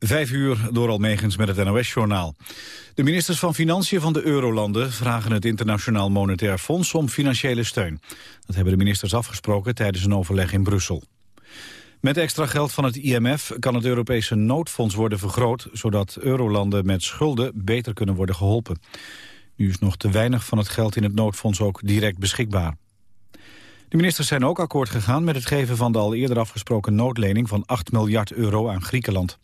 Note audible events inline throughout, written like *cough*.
Vijf uur door Almegens met het NOS-journaal. De ministers van Financiën van de Eurolanden vragen het Internationaal Monetair Fonds om financiële steun. Dat hebben de ministers afgesproken tijdens een overleg in Brussel. Met extra geld van het IMF kan het Europese noodfonds worden vergroot... zodat eurolanden met schulden beter kunnen worden geholpen. Nu is nog te weinig van het geld in het noodfonds ook direct beschikbaar. De ministers zijn ook akkoord gegaan met het geven van de al eerder afgesproken noodlening van 8 miljard euro aan Griekenland.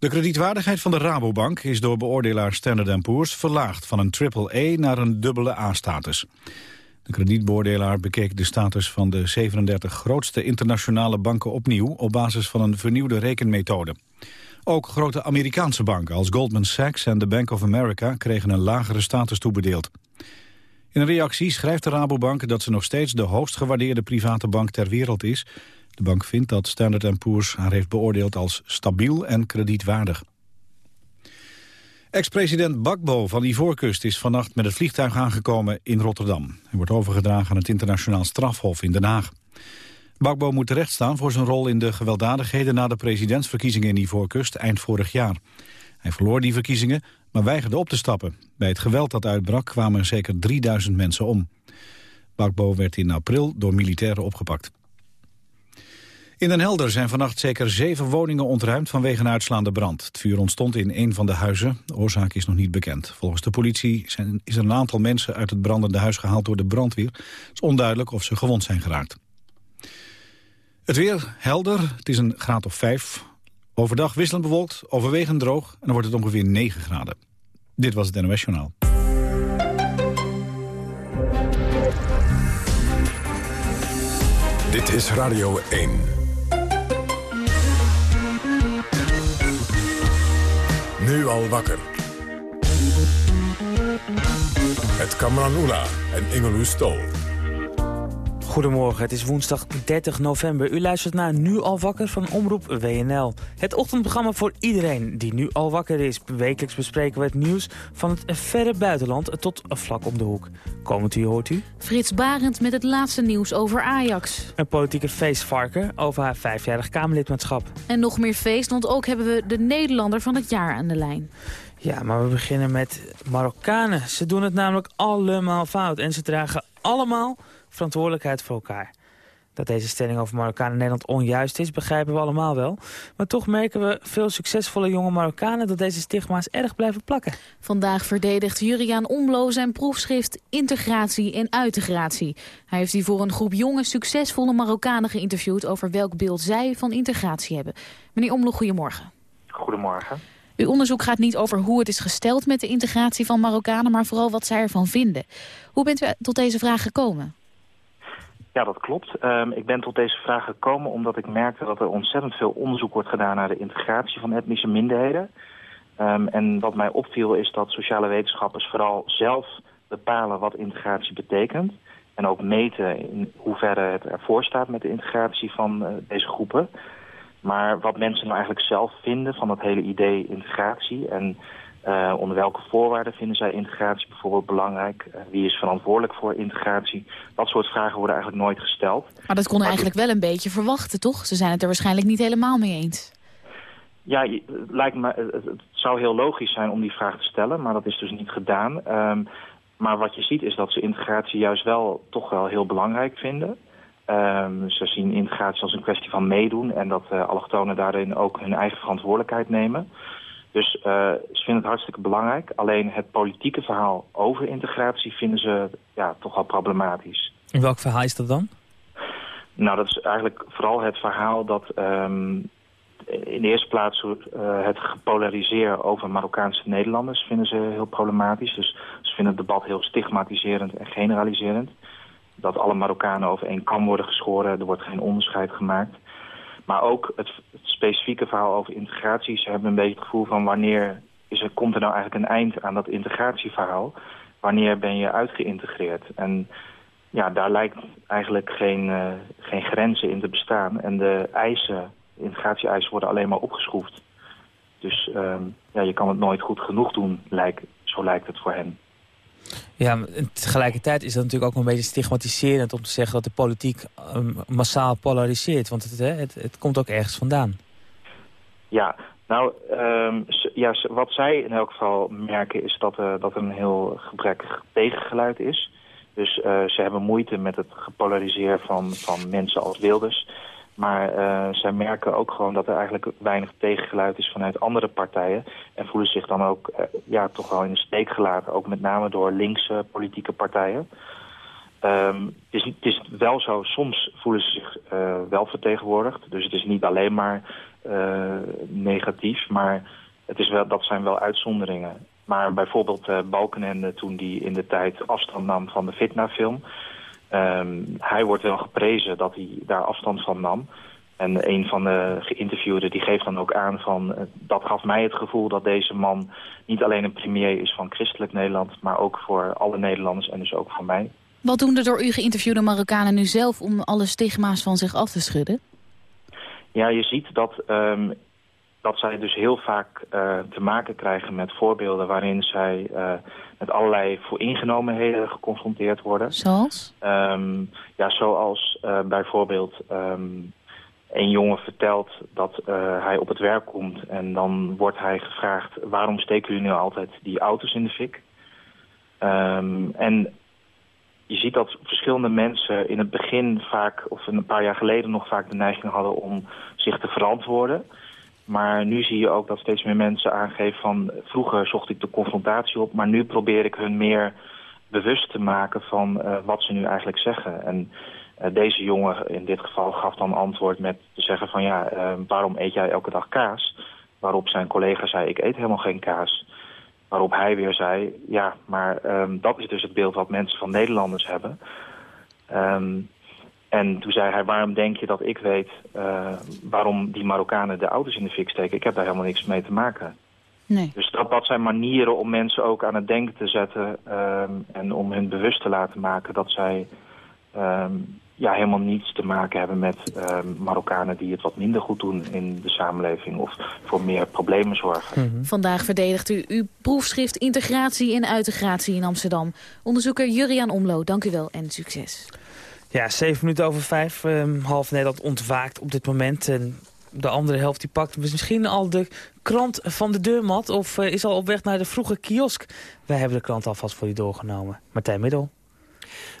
De kredietwaardigheid van de Rabobank is door beoordelaar Standard Poor's verlaagd van een triple-A naar een dubbele A-status. De kredietbeoordelaar bekeek de status van de 37 grootste internationale banken opnieuw op basis van een vernieuwde rekenmethode. Ook grote Amerikaanse banken als Goldman Sachs en de Bank of America kregen een lagere status toebedeeld. In een reactie schrijft de Rabobank dat ze nog steeds de hoogst gewaardeerde private bank ter wereld is. De bank vindt dat Standard Poor's haar heeft beoordeeld als stabiel en kredietwaardig. Ex-president Bakbo van Ivoorkust is vannacht met het vliegtuig aangekomen in Rotterdam. Hij wordt overgedragen aan het internationaal strafhof in Den Haag. Bakbo moet terechtstaan voor zijn rol in de gewelddadigheden na de presidentsverkiezingen in Ivoorkust eind vorig jaar. Hij verloor die verkiezingen, maar weigerde op te stappen. Bij het geweld dat uitbrak kwamen zeker 3000 mensen om. Bakbo werd in april door militairen opgepakt. In Den Helder zijn vannacht zeker zeven woningen ontruimd vanwege een uitslaande brand. Het vuur ontstond in een van de huizen. De oorzaak is nog niet bekend. Volgens de politie zijn, is een aantal mensen uit het brandende huis gehaald door de brandweer. Het is onduidelijk of ze gewond zijn geraakt. Het weer helder, het is een graad of vijf. Overdag wisselend bewolkt, overwegend droog en dan wordt het ongeveer 9 graden. Dit was het NOS Journaal. Dit is Radio 1. Nu al wakker. Het Kamran Oela en Ingeloes Stol. Goedemorgen, het is woensdag 30 november. U luistert naar Nu al wakker van Omroep WNL. Het ochtendprogramma voor iedereen die nu al wakker is. Wekelijks bespreken we het nieuws van het verre buitenland tot vlak om de hoek. Komend u hoort u... Frits Barend met het laatste nieuws over Ajax. Een politieke feestvarken over haar vijfjarig Kamerlidmaatschap. En nog meer feest, want ook hebben we de Nederlander van het jaar aan de lijn. Ja, maar we beginnen met Marokkanen. Ze doen het namelijk allemaal fout en ze dragen allemaal verantwoordelijkheid voor elkaar. Dat deze stelling over Marokkanen in Nederland onjuist is, begrijpen we allemaal wel. Maar toch merken we veel succesvolle jonge Marokkanen dat deze stigma's erg blijven plakken. Vandaag verdedigt Juriaan Omlo zijn proefschrift Integratie en Uitegratie. Hij heeft hiervoor een groep jonge, succesvolle Marokkanen geïnterviewd over welk beeld zij van integratie hebben. Meneer Omlo, goedemorgen. Goedemorgen. Uw onderzoek gaat niet over hoe het is gesteld met de integratie van Marokkanen, maar vooral wat zij ervan vinden. Hoe bent u tot deze vraag gekomen? Ja, dat klopt. Ehm, ik ben tot deze vraag gekomen omdat ik merkte dat er ontzettend veel onderzoek wordt gedaan naar de integratie van etnische minderheden. Um, en wat mij opviel is dat sociale wetenschappers vooral zelf bepalen wat integratie betekent. En ook meten in hoeverre het ervoor staat met de integratie van uh, deze groepen. Maar wat mensen nou eigenlijk zelf vinden van dat hele idee integratie... en uh, onder welke voorwaarden vinden zij integratie bijvoorbeeld belangrijk? Uh, wie is verantwoordelijk voor integratie? Dat soort vragen worden eigenlijk nooit gesteld. Maar dat kon eigenlijk wel een beetje verwachten, toch? Ze zijn het er waarschijnlijk niet helemaal mee eens. Ja, het, lijkt me, het zou heel logisch zijn om die vraag te stellen, maar dat is dus niet gedaan. Um, maar wat je ziet is dat ze integratie juist wel toch wel heel belangrijk vinden. Um, ze zien integratie als een kwestie van meedoen en dat uh, allochtonen daarin ook hun eigen verantwoordelijkheid nemen. Dus uh, ze vinden het hartstikke belangrijk. Alleen het politieke verhaal over integratie vinden ze ja, toch wel problematisch. En welk verhaal is dat dan? Nou, dat is eigenlijk vooral het verhaal dat um, in de eerste plaats uh, het gepolariseer over Marokkaanse Nederlanders vinden ze heel problematisch. Dus ze vinden het debat heel stigmatiserend en generaliserend. Dat alle Marokkanen over één kam worden geschoren, er wordt geen onderscheid gemaakt. Maar ook het, specifieke verhaal over integratie. Ze hebben een beetje het gevoel van wanneer is er, komt er nou eigenlijk een eind aan dat integratieverhaal. Wanneer ben je uitgeïntegreerd? En ja, daar lijkt eigenlijk geen, uh, geen grenzen in te bestaan. En de eisen, integratie-eisen worden alleen maar opgeschroefd. Dus uh, ja, je kan het nooit goed genoeg doen, lijkt, zo lijkt het voor hen. Ja, tegelijkertijd is dat natuurlijk ook een beetje stigmatiserend om te zeggen dat de politiek um, massaal polariseert. Want het, het, het komt ook ergens vandaan. Ja, nou, um, ja, wat zij in elk geval merken is dat, uh, dat er een heel gebrekkig tegengeluid is. Dus uh, ze hebben moeite met het gepolariseer van, van mensen als Wilders. Maar uh, zij merken ook gewoon dat er eigenlijk weinig tegengeluid is vanuit andere partijen. En voelen zich dan ook ja, toch wel in de steek gelaten. Ook met name door linkse politieke partijen. Um, het, is, het is wel zo, soms voelen ze zich wel vertegenwoordigd. Dus het is niet alleen maar negatief. Maar het is wel, dat zijn wel uitzonderingen. Maar bijvoorbeeld Balkenende toen die in de tijd afstand nam van de Fitna-film... Um, hij wordt wel geprezen dat hij daar afstand van nam. En een van de geïnterviewden die geeft dan ook aan van... Uh, dat gaf mij het gevoel dat deze man niet alleen een premier is van christelijk Nederland... maar ook voor alle Nederlanders en dus ook voor mij. Wat doen de door u geïnterviewde Marokkanen nu zelf om alle stigma's van zich af te schudden? Ja, je ziet dat, um, dat zij dus heel vaak uh, te maken krijgen met voorbeelden waarin zij uh, met allerlei vooringenomenheden geconfronteerd worden. Zoals? Um, ja, zoals uh, bijvoorbeeld um, een jongen vertelt dat hij op het werk komt en dan wordt hij gevraagd waarom steken jullie nu altijd die auto's in de fik? en je ziet dat verschillende mensen in het begin vaak, of een paar jaar geleden nog vaak de neiging hadden om zich te verantwoorden. Maar nu zie je ook dat steeds meer mensen aangeven van vroeger zocht ik de confrontatie op, maar nu probeer ik hun meer bewust te maken van uh, wat ze nu eigenlijk zeggen. En uh, deze jongen in dit geval gaf dan antwoord met te zeggen van ja, uh, waarom eet jij elke dag kaas? Waarop zijn collega zei ik eet helemaal geen kaas. Waarop hij weer zei, ja, maar um, dat is dus het beeld wat mensen van Nederlanders hebben. Um, en toen zei hij, waarom denk je dat ik weet uh, waarom die Marokkanen de auto's in de fik steken? Ik heb daar helemaal niks mee te maken. Nee. Dus dat, dat zijn manieren om mensen ook aan het denken te zetten... Um, en om hun bewust te laten maken dat zij ja, helemaal niets te maken hebben met uh, Marokkanen die het wat minder goed doen in de samenleving of voor meer problemen zorgen. Mm -hmm. Vandaag verdedigt u uw proefschrift Integratie en Uitegratie in Amsterdam. Onderzoeker Juriaan Omlo, dank u wel en succes. Ja, zeven minuten over vijf. Um, half Nederland ontwaakt op dit moment. En de andere helft die pakt misschien al de krant van de deurmat... of uh, is al op weg naar de vroege kiosk. Wij hebben de krant alvast voor u doorgenomen. Martijn Middel.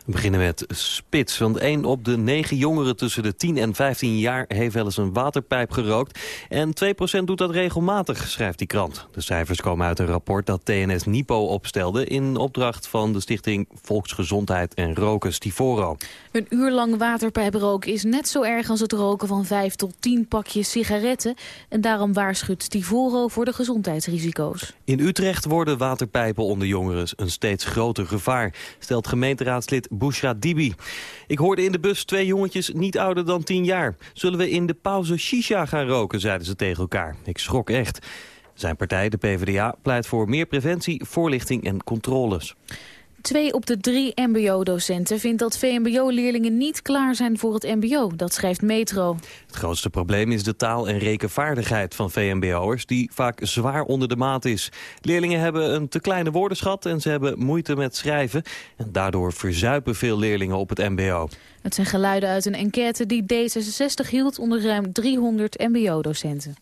We beginnen met spits, want één op de negen jongeren tussen de 10 en 15 jaar heeft wel eens een waterpijp gerookt. En 2% doet dat regelmatig, schrijft die krant. De cijfers komen uit een rapport dat TNS Nipo opstelde in opdracht van de stichting Volksgezondheid en Roken Stivoro. Een uur lang waterpijproken is net zo erg als het roken van 5 tot 10 pakjes sigaretten. En daarom waarschuwt Stivoro voor de gezondheidsrisico's. In Utrecht worden waterpijpen onder jongeren een steeds groter gevaar, stelt gemeenteraadslid Bushra Dibi. Ik hoorde in de bus twee jongetjes niet ouder dan 10 jaar. Zullen we in de pauze shisha gaan roken, zeiden ze tegen elkaar. Ik schrok echt. Zijn partij, de PvdA, pleit voor meer preventie, voorlichting en controles. Twee op de drie mbo-docenten vindt dat VMBO-leerlingen niet klaar zijn voor het mbo. Dat schrijft Metro. Het grootste probleem is de taal- en rekenvaardigheid van VMBO'ers... die vaak zwaar onder de maat is. Leerlingen hebben een te kleine woordenschat en ze hebben moeite met schrijven. En daardoor verzuipen veel leerlingen op het mbo. Het zijn geluiden uit een enquête die D66 hield onder ruim 300 mbo-docenten.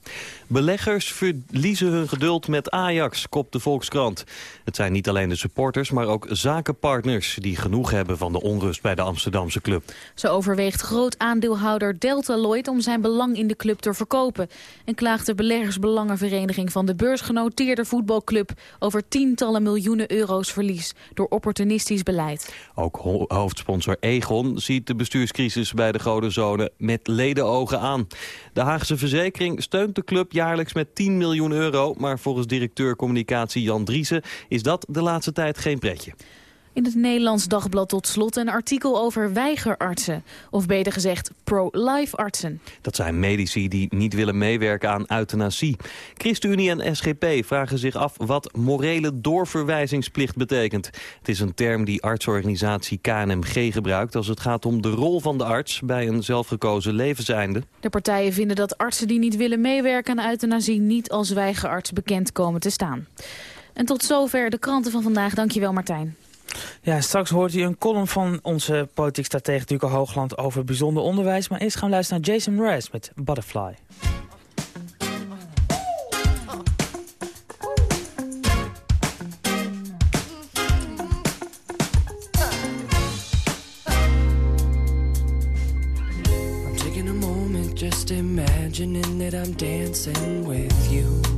Beleggers verliezen hun geduld met Ajax, kopt de Volkskrant. Het zijn niet alleen de supporters, maar ook zakenpartners... die genoeg hebben van de onrust bij de Amsterdamse club. Zo overweegt groot aandeelhouder Delta Lloyd om zijn belang in de club te verkopen. En klaagt de beleggersbelangenvereniging van de beursgenoteerde voetbalclub... over tientallen miljoenen euro's verlies door opportunistisch beleid. Ook ho hoofdsponsor Egon ziet de bestuurscrisis bij de Godenzone met ledenogen aan. De Haagse Verzekering steunt de club jaarlijks met 10 miljoen euro... maar volgens directeur communicatie Jan Driessen is dat de laatste tijd geen pretje. In het Nederlands Dagblad tot slot een artikel over weigerartsen. Of beter gezegd pro-life artsen. Dat zijn medici die niet willen meewerken aan euthanasie. ChristenUnie en SGP vragen zich af wat morele doorverwijzingsplicht betekent. Het is een term die artsorganisatie KNMG gebruikt... als het gaat om de rol van de arts bij een zelfgekozen levenseinde. De partijen vinden dat artsen die niet willen meewerken aan euthanasie... niet als weigerarts bekend komen te staan. En tot zover de kranten van vandaag. Dankjewel Martijn. Ja, straks hoort u een column van onze politiek stratege Duco Hoogland over bijzonder onderwijs. Maar eerst gaan we luisteren naar Jason Mraz met Butterfly. I'm taking a moment just imagining that I'm dancing with you.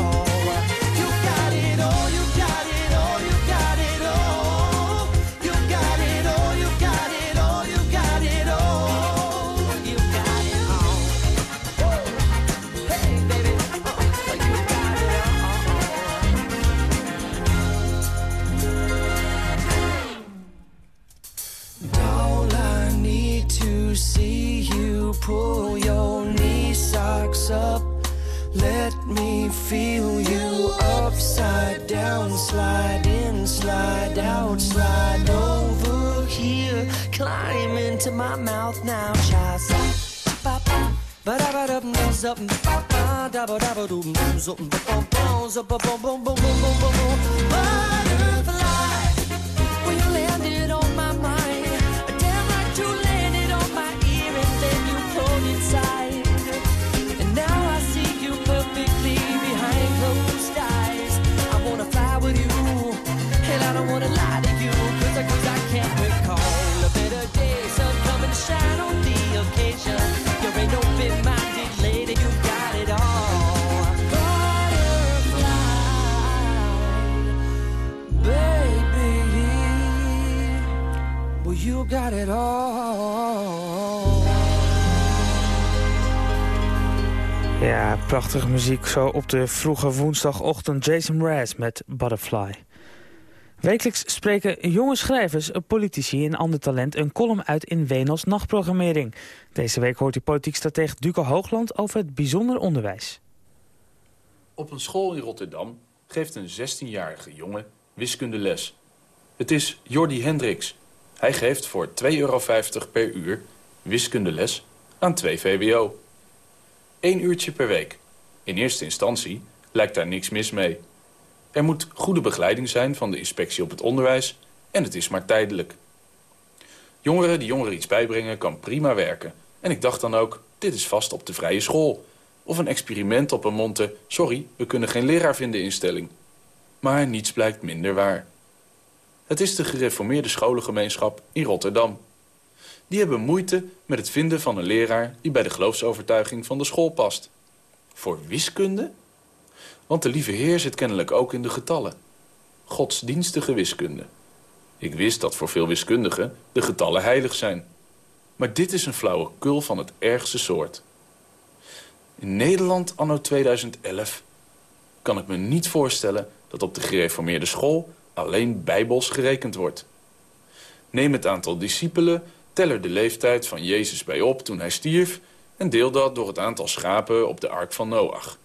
Ba dum dum zup ba ba da ba da ba dum dum zup ba bum bum zup ba bum bum bum bum bum bum bum. Butterfly, when you landed on my mind, damn like you landed got it all. Ja, prachtige muziek zo op de vroege woensdagochtend. Jason Mraz met Butterfly. Wekelijks spreken jonge schrijvers, politici en ander talent... een column uit in WNO's nachtprogrammering. Deze week hoort u politiek stratege Duco Hoogland over het bijzonder onderwijs. Op een school in Rotterdam geeft een 16-jarige jongen wiskundeles. Het is Jordi Hendricks. Hij geeft voor 2,50 euro per uur wiskundeles aan 2 VWO. Eén uurtje per week. In eerste instantie lijkt daar niks mis mee. Er moet goede begeleiding zijn van de inspectie op het onderwijs en het is maar tijdelijk. Jongeren die jongeren iets bijbrengen kan prima werken. En ik dacht dan ook, dit is vast op de vrije school. Of een experiment op een monte, sorry, we kunnen geen leraar vinden instelling. Maar niets blijkt minder waar. Het is de gereformeerde scholengemeenschap in Rotterdam. Die hebben moeite met het vinden van een leraar die bij de geloofsovertuiging van de school past. Voor wiskunde? Want de lieve heer zit kennelijk ook in de getallen. Godsdienstige wiskunde. Ik wist dat voor veel wiskundigen de getallen heilig zijn. Maar dit is een flauwekul van het ergste soort. In Nederland anno 2011 kan ik me niet voorstellen dat op de gereformeerde school alleen bijbels gerekend wordt. Neem het aantal discipelen, tel er de leeftijd van Jezus bij op toen hij stierf... en deel dat door het aantal schapen op de ark van Noach.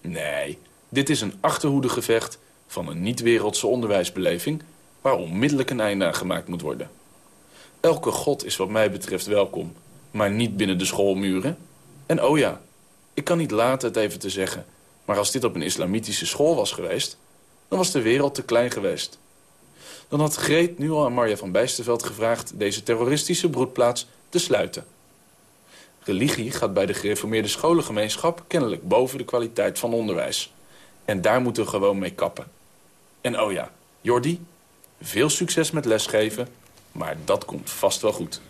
Nee, dit is een achterhoedegevecht van een niet-wereldse onderwijsbeleving... waar onmiddellijk een einde aan gemaakt moet worden. Elke god is wat mij betreft welkom, maar niet binnen de schoolmuren. En oh ja, ik kan niet laten het even te zeggen... maar als dit op een islamitische school was geweest... dan was de wereld te klein geweest. Dan had Greet nu al aan Marja van Bijsterveld gevraagd... deze terroristische broedplaats te sluiten. Religie gaat bij de gereformeerde scholengemeenschap... kennelijk boven de kwaliteit van onderwijs. En daar moeten we gewoon mee kappen. En oh ja, Jordi, veel succes met lesgeven... maar dat komt vast wel goed.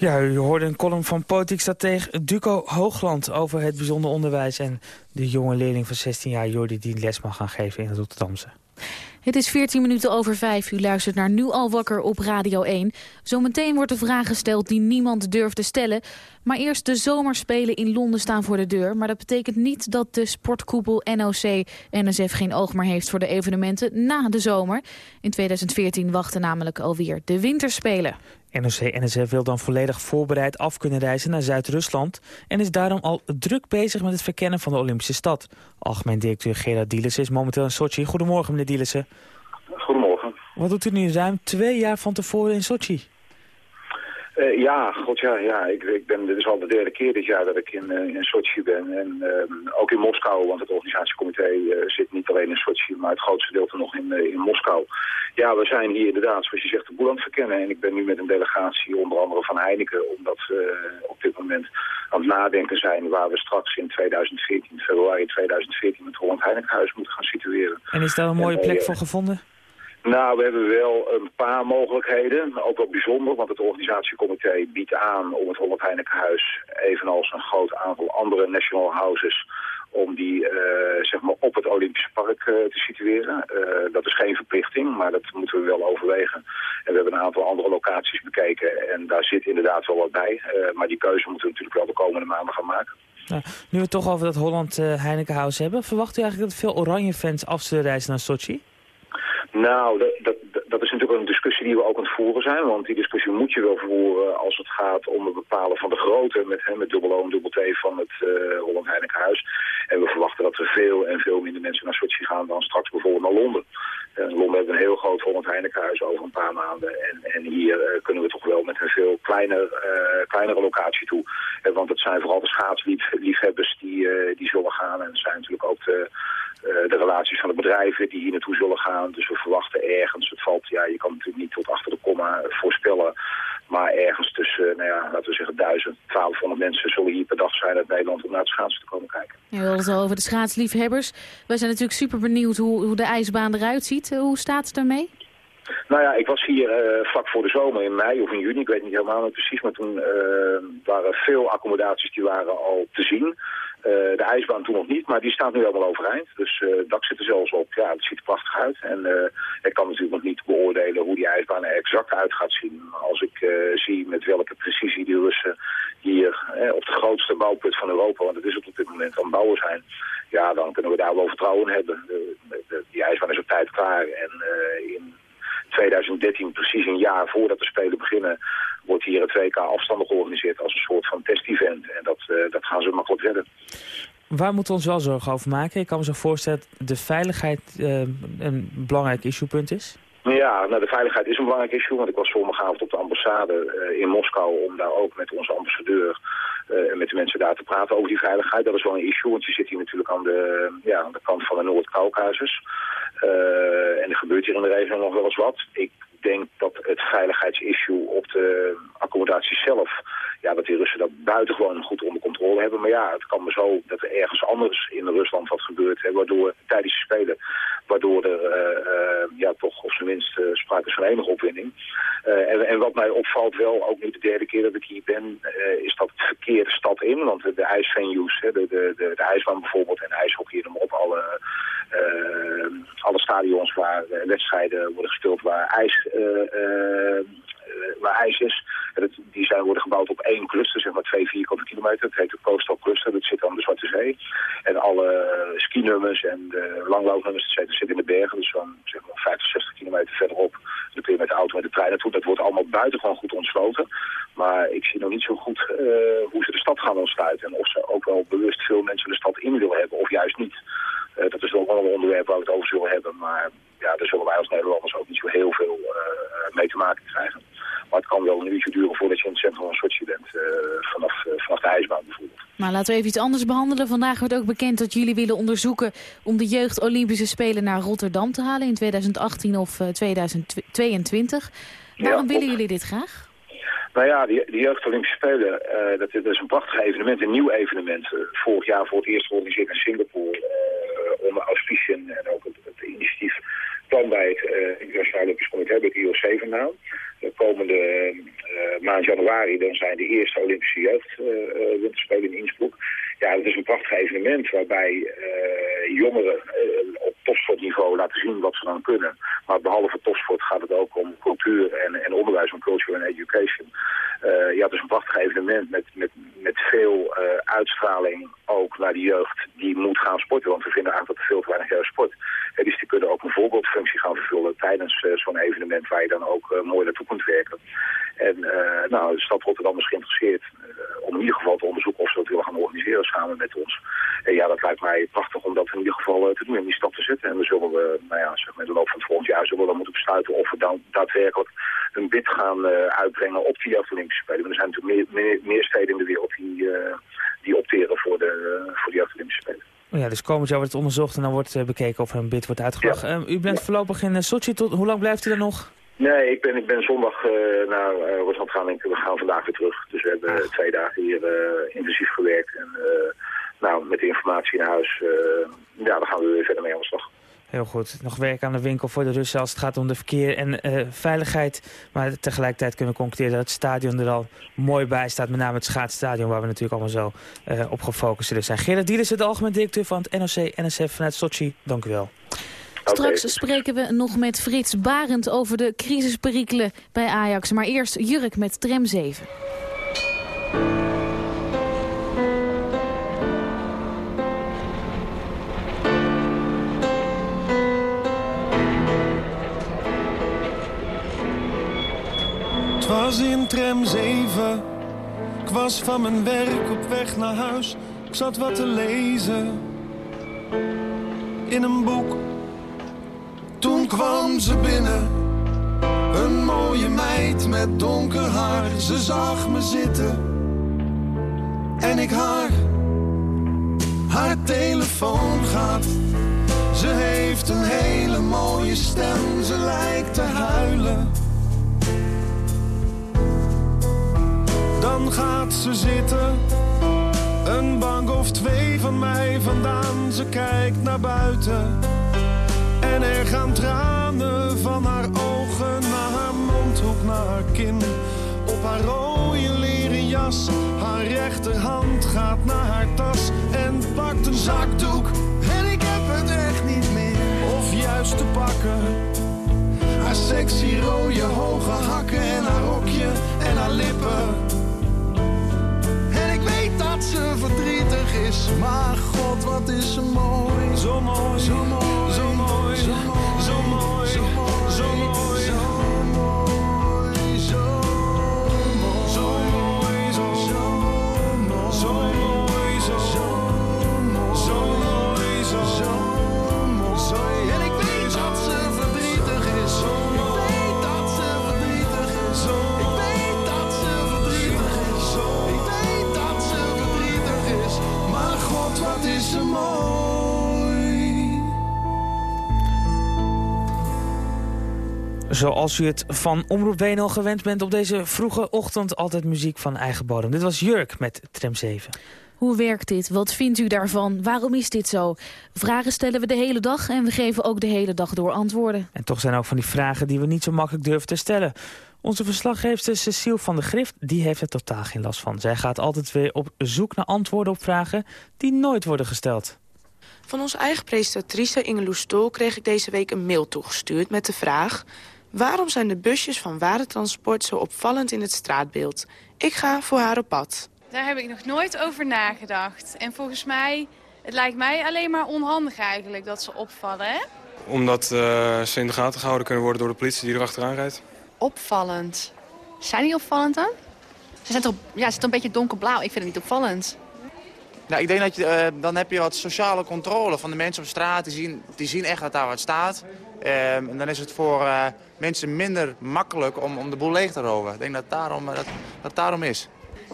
Ja, u hoorde een column van politiek stratege Duco Hoogland... over het bijzonder onderwijs en de jonge leerling van 16 jaar... Jordi die les mag gaan geven in het Rotterdamse. Het is 14 minuten over 5. U luistert naar Nu al wakker op Radio 1. Zometeen wordt de vraag gesteld die niemand durft te stellen. Maar eerst de zomerspelen in Londen staan voor de deur. Maar dat betekent niet dat de sportkoepel NOC-NSF geen oog meer heeft voor de evenementen na de zomer. In 2014 wachten namelijk alweer de winterspelen. NOC-NSF wil dan volledig voorbereid af kunnen reizen naar Zuid-Rusland... en is daarom al druk bezig met het verkennen van de Olympische stad. Algemeen directeur Gerard Dielissen is momenteel in Sochi. Goedemorgen, meneer Dielissen. Goedemorgen. Wat doet u nu ruim twee jaar van tevoren in Sochi? Uh, ja, god ja, ja. Ik, ik ben, dit is al de derde keer dit jaar dat ik in, uh, in Sochi ben. En uh, ook in Moskou, want het organisatiecomité zit niet alleen in Sochi, maar het grootste deel nog in, in Moskou. Ja, we zijn hier inderdaad, zoals je zegt, de boel aan het verkennen. En ik ben nu met een delegatie, onder andere van Heineken, omdat we op dit moment aan het nadenken zijn waar we straks in 2014, februari 2014, het Holland Heinekenhuis moeten gaan situeren. En is daar een mooie plek voor gevonden? Nou, we hebben wel een paar mogelijkheden. Ook wel bijzonder, want het organisatiecomité biedt aan om het Holland Heinekenhuis, evenals een groot aantal andere national houses, om die uh, zeg maar op het Olympische Park uh, te situeren. Uh, dat is geen verplichting, maar dat moeten we wel overwegen. En we hebben een aantal andere locaties bekeken en daar zit inderdaad wel wat bij. maar die keuze moeten we natuurlijk wel de komende maanden gaan maken. Nu we het toch over dat Holland Heinekenhuis hebben, verwacht u eigenlijk dat veel oranje fans af zullen reizen naar Sochi? Nou, dat, dat, dat is natuurlijk een discussie die we ook aan het voeren zijn. Want die discussie moet je wel voeren als het gaat om het bepalen van de grootte met, met dubbel O en dubbel T van het uh, Holland Heinekenhuis. En we verwachten dat er veel en veel minder mensen naar Sochi gaan dan straks bijvoorbeeld naar Londen. Londen heeft een heel groot Holland Heinekenhuis over een paar maanden. En, en hier uh, kunnen we toch wel met een veel kleiner, kleinere locatie toe. want het zijn vooral de schaatsliefhebbers die, die zullen gaan. En het zijn natuurlijk ook de de relaties van de bedrijven die hier naartoe zullen gaan. Dus we verwachten ergens, het valt, ja, je kan natuurlijk niet tot achter de komma voorspellen. Maar ergens tussen, nou ja, laten we zeggen, 1000, 1200 mensen zullen hier per dag zijn uit Nederland om naar het schaatsen te komen kijken. Ja, we hadden het al over de schaatsliefhebbers. Wij zijn natuurlijk super benieuwd hoe, hoe de ijsbaan eruit ziet. Hoe staat het ermee? Nou ja, ik was hier uh, vlak voor de zomer in mei of in juni, ik weet niet helemaal precies, maar toen uh, waren veel accommodaties die waren al te zien. Uh, de ijsbaan toen nog niet, maar die staat nu helemaal overeind. Dus uh, het dak zit er zelfs op. Ja, het ziet er prachtig uit. En uh, ik kan natuurlijk nog niet beoordelen hoe die ijsbaan er exact uit gaat zien. Als ik zie met welke precisie die Russen hier op de grootste bouwput van Europa, want het is op dit moment aan het bouwen zijn, ja, dan kunnen we daar wel vertrouwen in hebben. Die ijsbaan is op tijd klaar en in 2013, precies een jaar voordat de Spelen beginnen, wordt hier het WK afstanden georganiseerd als een soort van test-event. En dat, uh, dat gaan ze makkelijk redden. Waar moeten we ons wel zorgen over maken? Ik kan me zo voorstellen dat de veiligheid uh, een belangrijk issuepunt is. Ja, nou, de veiligheid is een belangrijk issue, want ik was zondagavond op de ambassade uh, in Moskou om daar ook met onze ambassadeur en met de mensen daar te praten over die veiligheid. Dat is wel een issue, want je zit hier natuurlijk aan de, ja, aan de kant van de Noord-Caucasus. en er gebeurt hier in de regio nog wel eens wat. Ik denk dat het veiligheidsissue op de accommodatie zelf... ja, dat die Russen dat buitengewoon goed onder controle hebben. Maar ja, het kan maar zo dat er ergens anders in Rusland wat gebeurt... Hè, waardoor tijdens de Spelen, waardoor er uh, uh, ja, toch op zijn minst uh, sprake is van enige opwinding. En, en, wat mij opvalt wel, ook nu de derde keer dat ik hier ben... is dat het verkeer de stad in. Want de, de ijsvenues, de, de, de, de ijsbaan bijvoorbeeld en ijshockey... noem op alle, alle stadions waar wedstrijden worden gespeeld waar ijs waar ijs is. Dat, die zijn worden gebouwd op één cluster, zeg maar twee vierkante kilometer. Het heet de Coastal Cluster, dat zit aan de Zwarte Zee. En alle skinummers en de langloopnummers, dat zitten in de bergen. Dus van zeg maar 50, 60 kilometer verderop. Dan kun je met de auto met de trein naartoe. Dat wordt allemaal buitengewoon goed ontsloten. Maar ik zie nog niet zo goed uh, hoe ze de stad gaan ontsluiten. En of ze ook wel bewust veel mensen de stad in willen hebben of juist niet. Uh, dat is wel een onderwerp waar we het over zullen hebben. Maar ja, daar zullen wij als Nederlanders ook niet zo heel veel mee te maken krijgen. Maar het kan wel een uurtje duren voordat je in het centrum van Sochi bent. Uh, vanaf, uh, vanaf de ijsbaan bijvoorbeeld. Maar laten we even iets anders behandelen. Vandaag wordt ook bekend dat jullie willen onderzoeken om de jeugd Olympische Spelen naar Rotterdam te halen in 2018 of 2022. Waarom ja, willen jullie dit graag? Nou ja, de, de Jeugd Olympische Spelen, uh, dat, dat, is een prachtig evenement, een nieuw evenement. Uh, vorig jaar voor het eerst georganiseerd in Singapore, uh, onder auspiciën en ook het, het initiatief kwam bij het Internationaal Olympisch Comité, bij het IOC vandaan. De komende maand januari dan zijn de eerste Olympische Jeugdwinterspelen in Innsbruck. Ja, het is een prachtig evenement waarbij jongeren op topsportniveau laten zien wat ze dan kunnen. Maar behalve topsport gaat het ook om cultuur en, en onderwijs, om culture en education. Uh, ja, het is een prachtig evenement met, met met veel uitstraling ook naar de jeugd die moet gaan sporten. Want we vinden eigenlijk dat veel te weinig jeugd sport. Dus die kunnen ook een voorbeeldfunctie gaan vervullen tijdens zo'n evenement waar je dan ook mooi naartoe kunt werken. En nou, de stad Rotterdam is geïnteresseerd om in ieder geval te onderzoeken of ze dat willen gaan organiseren samen met ons. En ja, dat lijkt mij prachtig om dat in ieder geval te doen, in die stap te zetten. En dan zullen we, nou ja, zeg maar de loop van het volgend jaar zullen we dan moeten besluiten of we dan daadwerkelijk een bid gaan uitbrengen op die. Maar er zijn natuurlijk meer, steden in de wereld die, opteren voor de, voor die Spelen. Ja, dus komend jaar wordt het onderzocht en dan wordt bekeken of er een bid wordt uitgebracht. Ehm, u bent voorlopig in Sochi. Tot, hoe lang blijft u er nog? Nee, ik ben, ik ben zondag uh, naar uh, Rusland gaan en we gaan vandaag weer terug. Dus we hebben twee dagen hier uh, intensief gewerkt. En nou, met de informatie in huis, ja, dan gaan we weer verder mee aan de slag. Heel goed. Nog werk aan de winkel voor de Russen als het gaat om de verkeer en veiligheid. Maar tegelijkertijd kunnen we concluderen dat het stadion er al mooi bij staat. Met name het schaatsstadion waar we natuurlijk allemaal zo op gefocust zullen zijn. Gerard Diel is het algemeen directeur van het NOC-NSF vanuit Sochi. Dank u wel. Straks spreken we nog met Frits Barend over de crisisperikelen bij Ajax. Maar eerst Jurk met Tram 7. Was in Tram 7. Ik was van mijn werk op weg naar huis. Ik zat wat te lezen. In een boek toen kwam ze binnen, een mooie meid met donker haar. Ze zag me zitten en ik haar. Haar telefoon gaat, ze heeft een hele mooie stem. Ze lijkt te huilen. Dan gaat ze zitten, een bank of twee van mij vandaan. Ze kijkt naar buiten en er gaan tranen van haar ogen naar haar mondhoek, naar haar kin. Op haar rode leren jas, haar rechterhand gaat naar haar tas en pakt een zakdoek. En ik heb het echt niet meer, of juist te pakken. Haar sexy rode hoge hakken en haar rokje en haar lippen. Ik weet dat ze verdrietig is, maar god wat is ze mooi. Zo mooi, zo mooi, Zoals u het van Omroep WNL gewend bent op deze vroege ochtend... altijd muziek van eigen bodem. Dit was Jurk met Tram 7. Hoe werkt dit? Wat vindt u daarvan? Waarom is dit zo? Vragen stellen we de hele dag en we geven ook de hele dag door antwoorden. En toch zijn ook van die vragen die we niet zo makkelijk durven te stellen. Onze verslaggever Cecile van der Grift die heeft er totaal geen last van. Zij gaat altijd weer op zoek naar antwoorden op vragen die nooit worden gesteld. Van onze eigen presentatrice Ingeloes Stol kreeg ik deze week een mail toegestuurd met de vraag... Waarom zijn de busjes van waretransport zo opvallend in het straatbeeld? Ik ga voor haar op pad. Daar heb ik nog nooit over nagedacht. En volgens mij, het lijkt mij alleen maar onhandig eigenlijk dat ze opvallen, hè? Omdat uh, ze in de gaten gehouden kunnen worden door de politie die er achteraan rijdt. Opvallend. Zijn die opvallend dan? Ze zijn toch, ja, ze zijn een beetje donkerblauw. Ik vind het niet opvallend. Nou, ik denk dat je, uh, dan heb je wat sociale controle van de mensen op straat. Die zien, die zien echt dat daar wat staat. Um, en dan is het voor uh, mensen minder makkelijk om, om de boel leeg te roven. Ik denk dat daarom, dat, dat daarom is.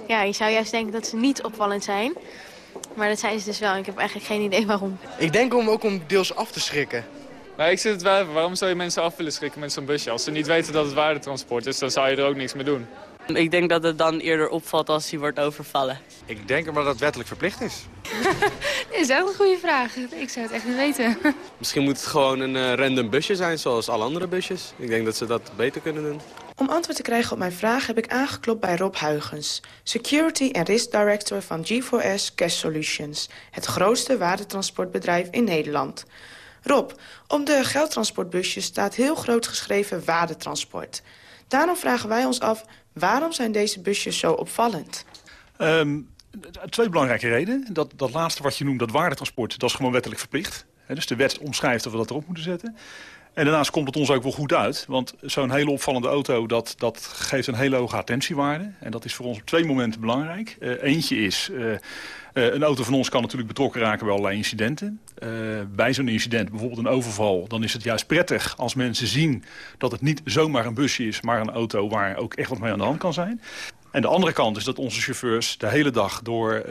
Ja, je zou juist denken dat ze niet opvallend zijn. Maar dat zijn ze dus wel. Ik heb eigenlijk geen idee waarom. Ik denk om, ook om deels af te schrikken. Maar ik zit het wel Waarom zou je mensen af willen schrikken met zo'n busje? Als ze niet weten dat het waardetransport is, dan zou je er ook niks mee doen. Ik denk dat het dan eerder opvalt als hij wordt overvallen. Ik denk maar dat het wettelijk verplicht is. dat *laughs* is echt een goede vraag. Ik zou het echt niet weten. *laughs* Misschien moet het gewoon een uh, random busje zijn, zoals alle andere busjes. Ik denk dat ze dat beter kunnen doen. Om antwoord te krijgen op mijn vraag heb ik aangeklopt bij Rob Huigens... Security en Risk Director van G4S Cash Solutions... het grootste waardetransportbedrijf in Nederland. Rob, op de geldtransportbusjes staat heel groot geschreven waardetransport. Daarom vragen wij ons af Waarom zijn deze busjes zo opvallend? Um, Twee belangrijke redenen. Dat, dat laatste wat je noemt, dat waardetransport, dat is gewoon wettelijk verplicht. Dus de wet omschrijft dat we dat erop moeten zetten. En daarnaast komt het ons ook wel goed uit. Want zo'n hele opvallende auto, dat, dat geeft een hele hoge attentiewaarde. En dat is voor ons op twee momenten belangrijk. Uh, eentje is, uh, een auto van ons kan natuurlijk betrokken raken bij allerlei incidenten. bij zo'n incident, bijvoorbeeld een overval, dan is het juist prettig als mensen zien dat het niet zomaar een busje is, maar een auto waar ook echt wat mee aan de hand kan zijn. En de andere kant is dat onze chauffeurs de hele dag door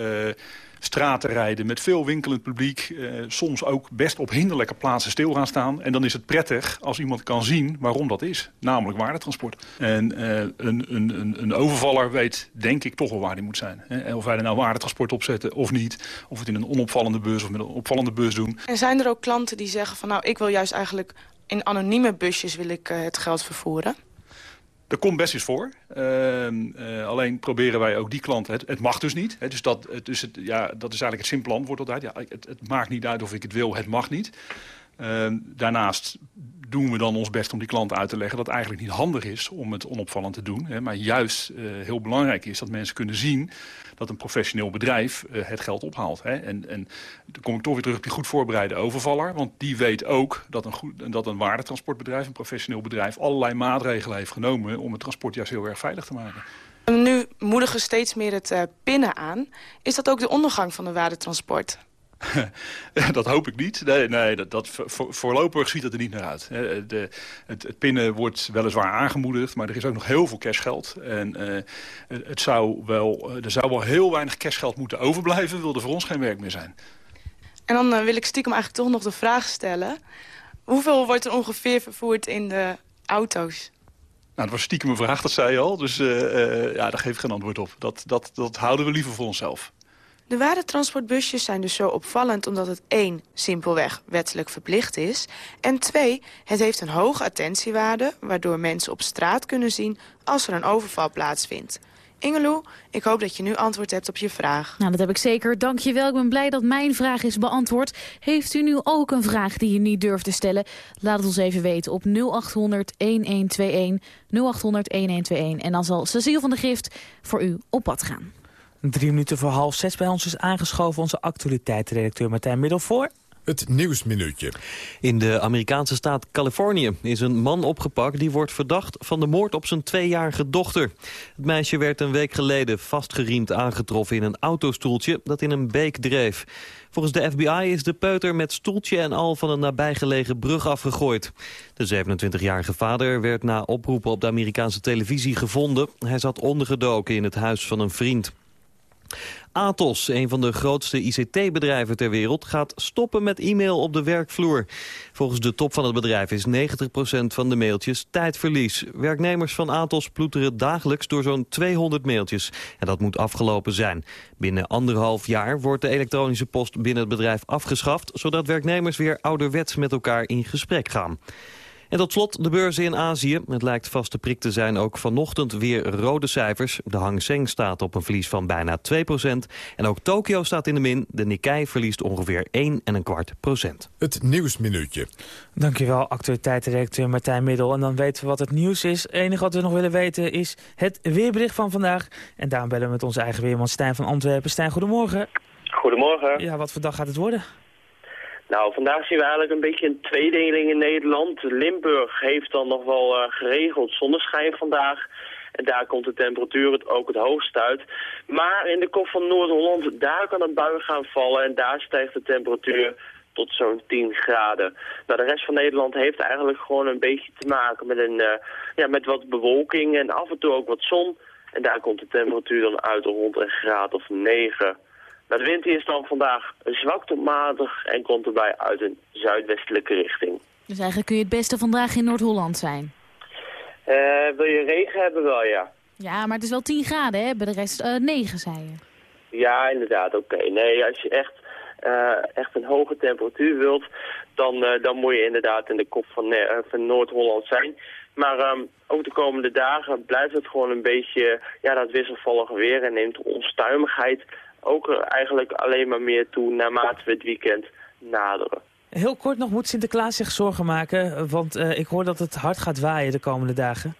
straten rijden met veel winkelend publiek. Eh, soms ook best op hinderlijke plaatsen stil gaan staan. En dan is het prettig als iemand kan zien waarom dat is. Namelijk waardetransport. En uh, een, een, een overvaller weet denk ik toch wel waar die moet zijn. Of wij er nou waardetransport opzetten of niet. Of het in een onopvallende bus of met een opvallende bus doen. En zijn er ook klanten die zeggen van nou ik wil juist eigenlijk in anonieme busjes wil ik uh, het geld vervoeren? Dat komt best eens voor. Uh, uh, alleen proberen wij ook die klanten... Het, het mag dus niet. Hè, dus dat, dus het, ja, dat is eigenlijk het simpele antwoord altijd. Ja, het, het maakt niet uit of ik het wil, het mag niet. Uh, daarnaast doen we dan ons best om die klant uit te leggen... dat het eigenlijk niet handig is om het onopvallend te doen. Hè, maar juist uh, heel belangrijk is dat mensen kunnen zien... dat een professioneel bedrijf uh, het geld ophaalt. Hè. En, en dan kom ik toch weer terug op die goed voorbereide overvaller. Want die weet ook dat een, goed, dat een waardetransportbedrijf, een professioneel bedrijf... allerlei maatregelen heeft genomen om het transport juist heel erg veilig te maken. Nu moedigen steeds meer het uh, pinnen aan. Is dat ook de ondergang van de waardetransport? *laughs* dat hoop ik niet. Nee, nee dat, dat, voor, voorlopig ziet het er niet naar uit. De, het, het, pinnen wordt weliswaar aangemoedigd, maar er is ook nog heel veel cashgeld. En uh, het zou wel, er zou wel heel weinig cashgeld moeten overblijven, wil er voor ons geen werk meer zijn. En dan uh, wil ik stiekem eigenlijk toch nog de vraag stellen. Hoeveel wordt er ongeveer vervoerd in de auto's? Nou, dat was stiekem een vraag, dat zei je al. Dus uh, ja, daar geef ik geen antwoord op. Dat, dat, dat houden we liever voor onszelf. De waardetransportbusjes zijn dus zo opvallend omdat het één, simpelweg wettelijk verplicht is... en twee, het heeft een hoge attentiewaarde... waardoor mensen op straat kunnen zien als er een overval plaatsvindt. Ingeloe, ik hoop dat je nu antwoord hebt op je vraag. Nou, dat heb ik zeker. Dank je wel. Ik ben blij dat mijn vraag is beantwoord. Heeft u nu ook een vraag die u niet durft te stellen? Laat het ons even weten op 0800-1121. 0800-1121. En dan zal Cecile van de Gift voor u op pad gaan. Drie minuten voor half zes bij ons is aangeschoven onze actualiteitsredacteur Martijn Middelvoor. Het Nieuwsminuutje. In de Amerikaanse staat Californië is een man opgepakt... die wordt verdacht van de moord op zijn tweejarige dochter. Het meisje werd een week geleden vastgeriemd aangetroffen in een autostoeltje... dat in een beek dreef. Volgens de FBI is de peuter met stoeltje en al van een nabijgelegen brug afgegooid. De 27-jarige vader werd na oproepen op de Amerikaanse televisie gevonden. Hij zat ondergedoken in het huis van een vriend. Atos, een van de grootste ICT-bedrijven ter wereld, gaat stoppen met e-mail op de werkvloer. Volgens de top van het bedrijf is 90% van de mailtjes tijdverlies. Werknemers van Atos ploeteren dagelijks door zo'n 200 mailtjes. En dat moet afgelopen zijn. Binnen anderhalf jaar wordt de elektronische post binnen het bedrijf afgeschaft... zodat werknemers weer ouderwets met elkaar in gesprek gaan. En tot slot de beurzen in Azië. Het lijkt vast de prik te zijn ook vanochtend weer rode cijfers. De Hang Seng staat op een verlies van bijna 2% En ook Tokio staat in de min. De Nikkei verliest ongeveer 1 en een kwart procent. Het Nieuwsminuutje. Dankjewel, actualiteitsredacteur Martijn Middel. En dan weten we wat het nieuws is. Het enige wat we nog willen weten is het weerbericht van vandaag. En daarom bellen we met onze eigen weerman Stijn van Antwerpen. Stijn, goedemorgen. Goedemorgen. Ja, wat voor dag gaat het worden? Nou, vandaag zien we eigenlijk een beetje een tweedeling in Nederland. Limburg heeft dan nog wel uh, geregeld zonneschijn vandaag. En daar komt de temperatuur het ook het hoogst uit. Maar in de kop van Noord-Holland, daar kan het bui gaan vallen. En daar stijgt de temperatuur tot zo'n 10 graden. Nou, de rest van Nederland heeft eigenlijk gewoon een beetje te maken met, een, uh, ja, met wat bewolking en af en toe ook wat zon. En daar komt de temperatuur dan uit rond een graad of 9. Nou, de wind is dan vandaag zwak tot matig en komt erbij uit een zuidwestelijke richting. Dus eigenlijk kun je het beste vandaag in Noord-Holland zijn? Uh, wil je regen hebben wel, ja. Ja, maar het is wel 10 graden, hè? Bij de rest uh, 9, zei je. Ja, inderdaad, oké. Okay. Nee, als je echt, uh, echt een hoge temperatuur wilt, dan, dan moet je inderdaad in de kop van, van Noord-Holland zijn. Maar um, ook de komende dagen blijft het gewoon een beetje ja, dat wisselvallige weer en neemt de onstuimigheid ook eigenlijk alleen maar meer toe naarmate we het weekend naderen. Heel kort nog, moet Sinterklaas zich zorgen maken? Want uh, ik hoor dat het hard gaat waaien de komende dagen.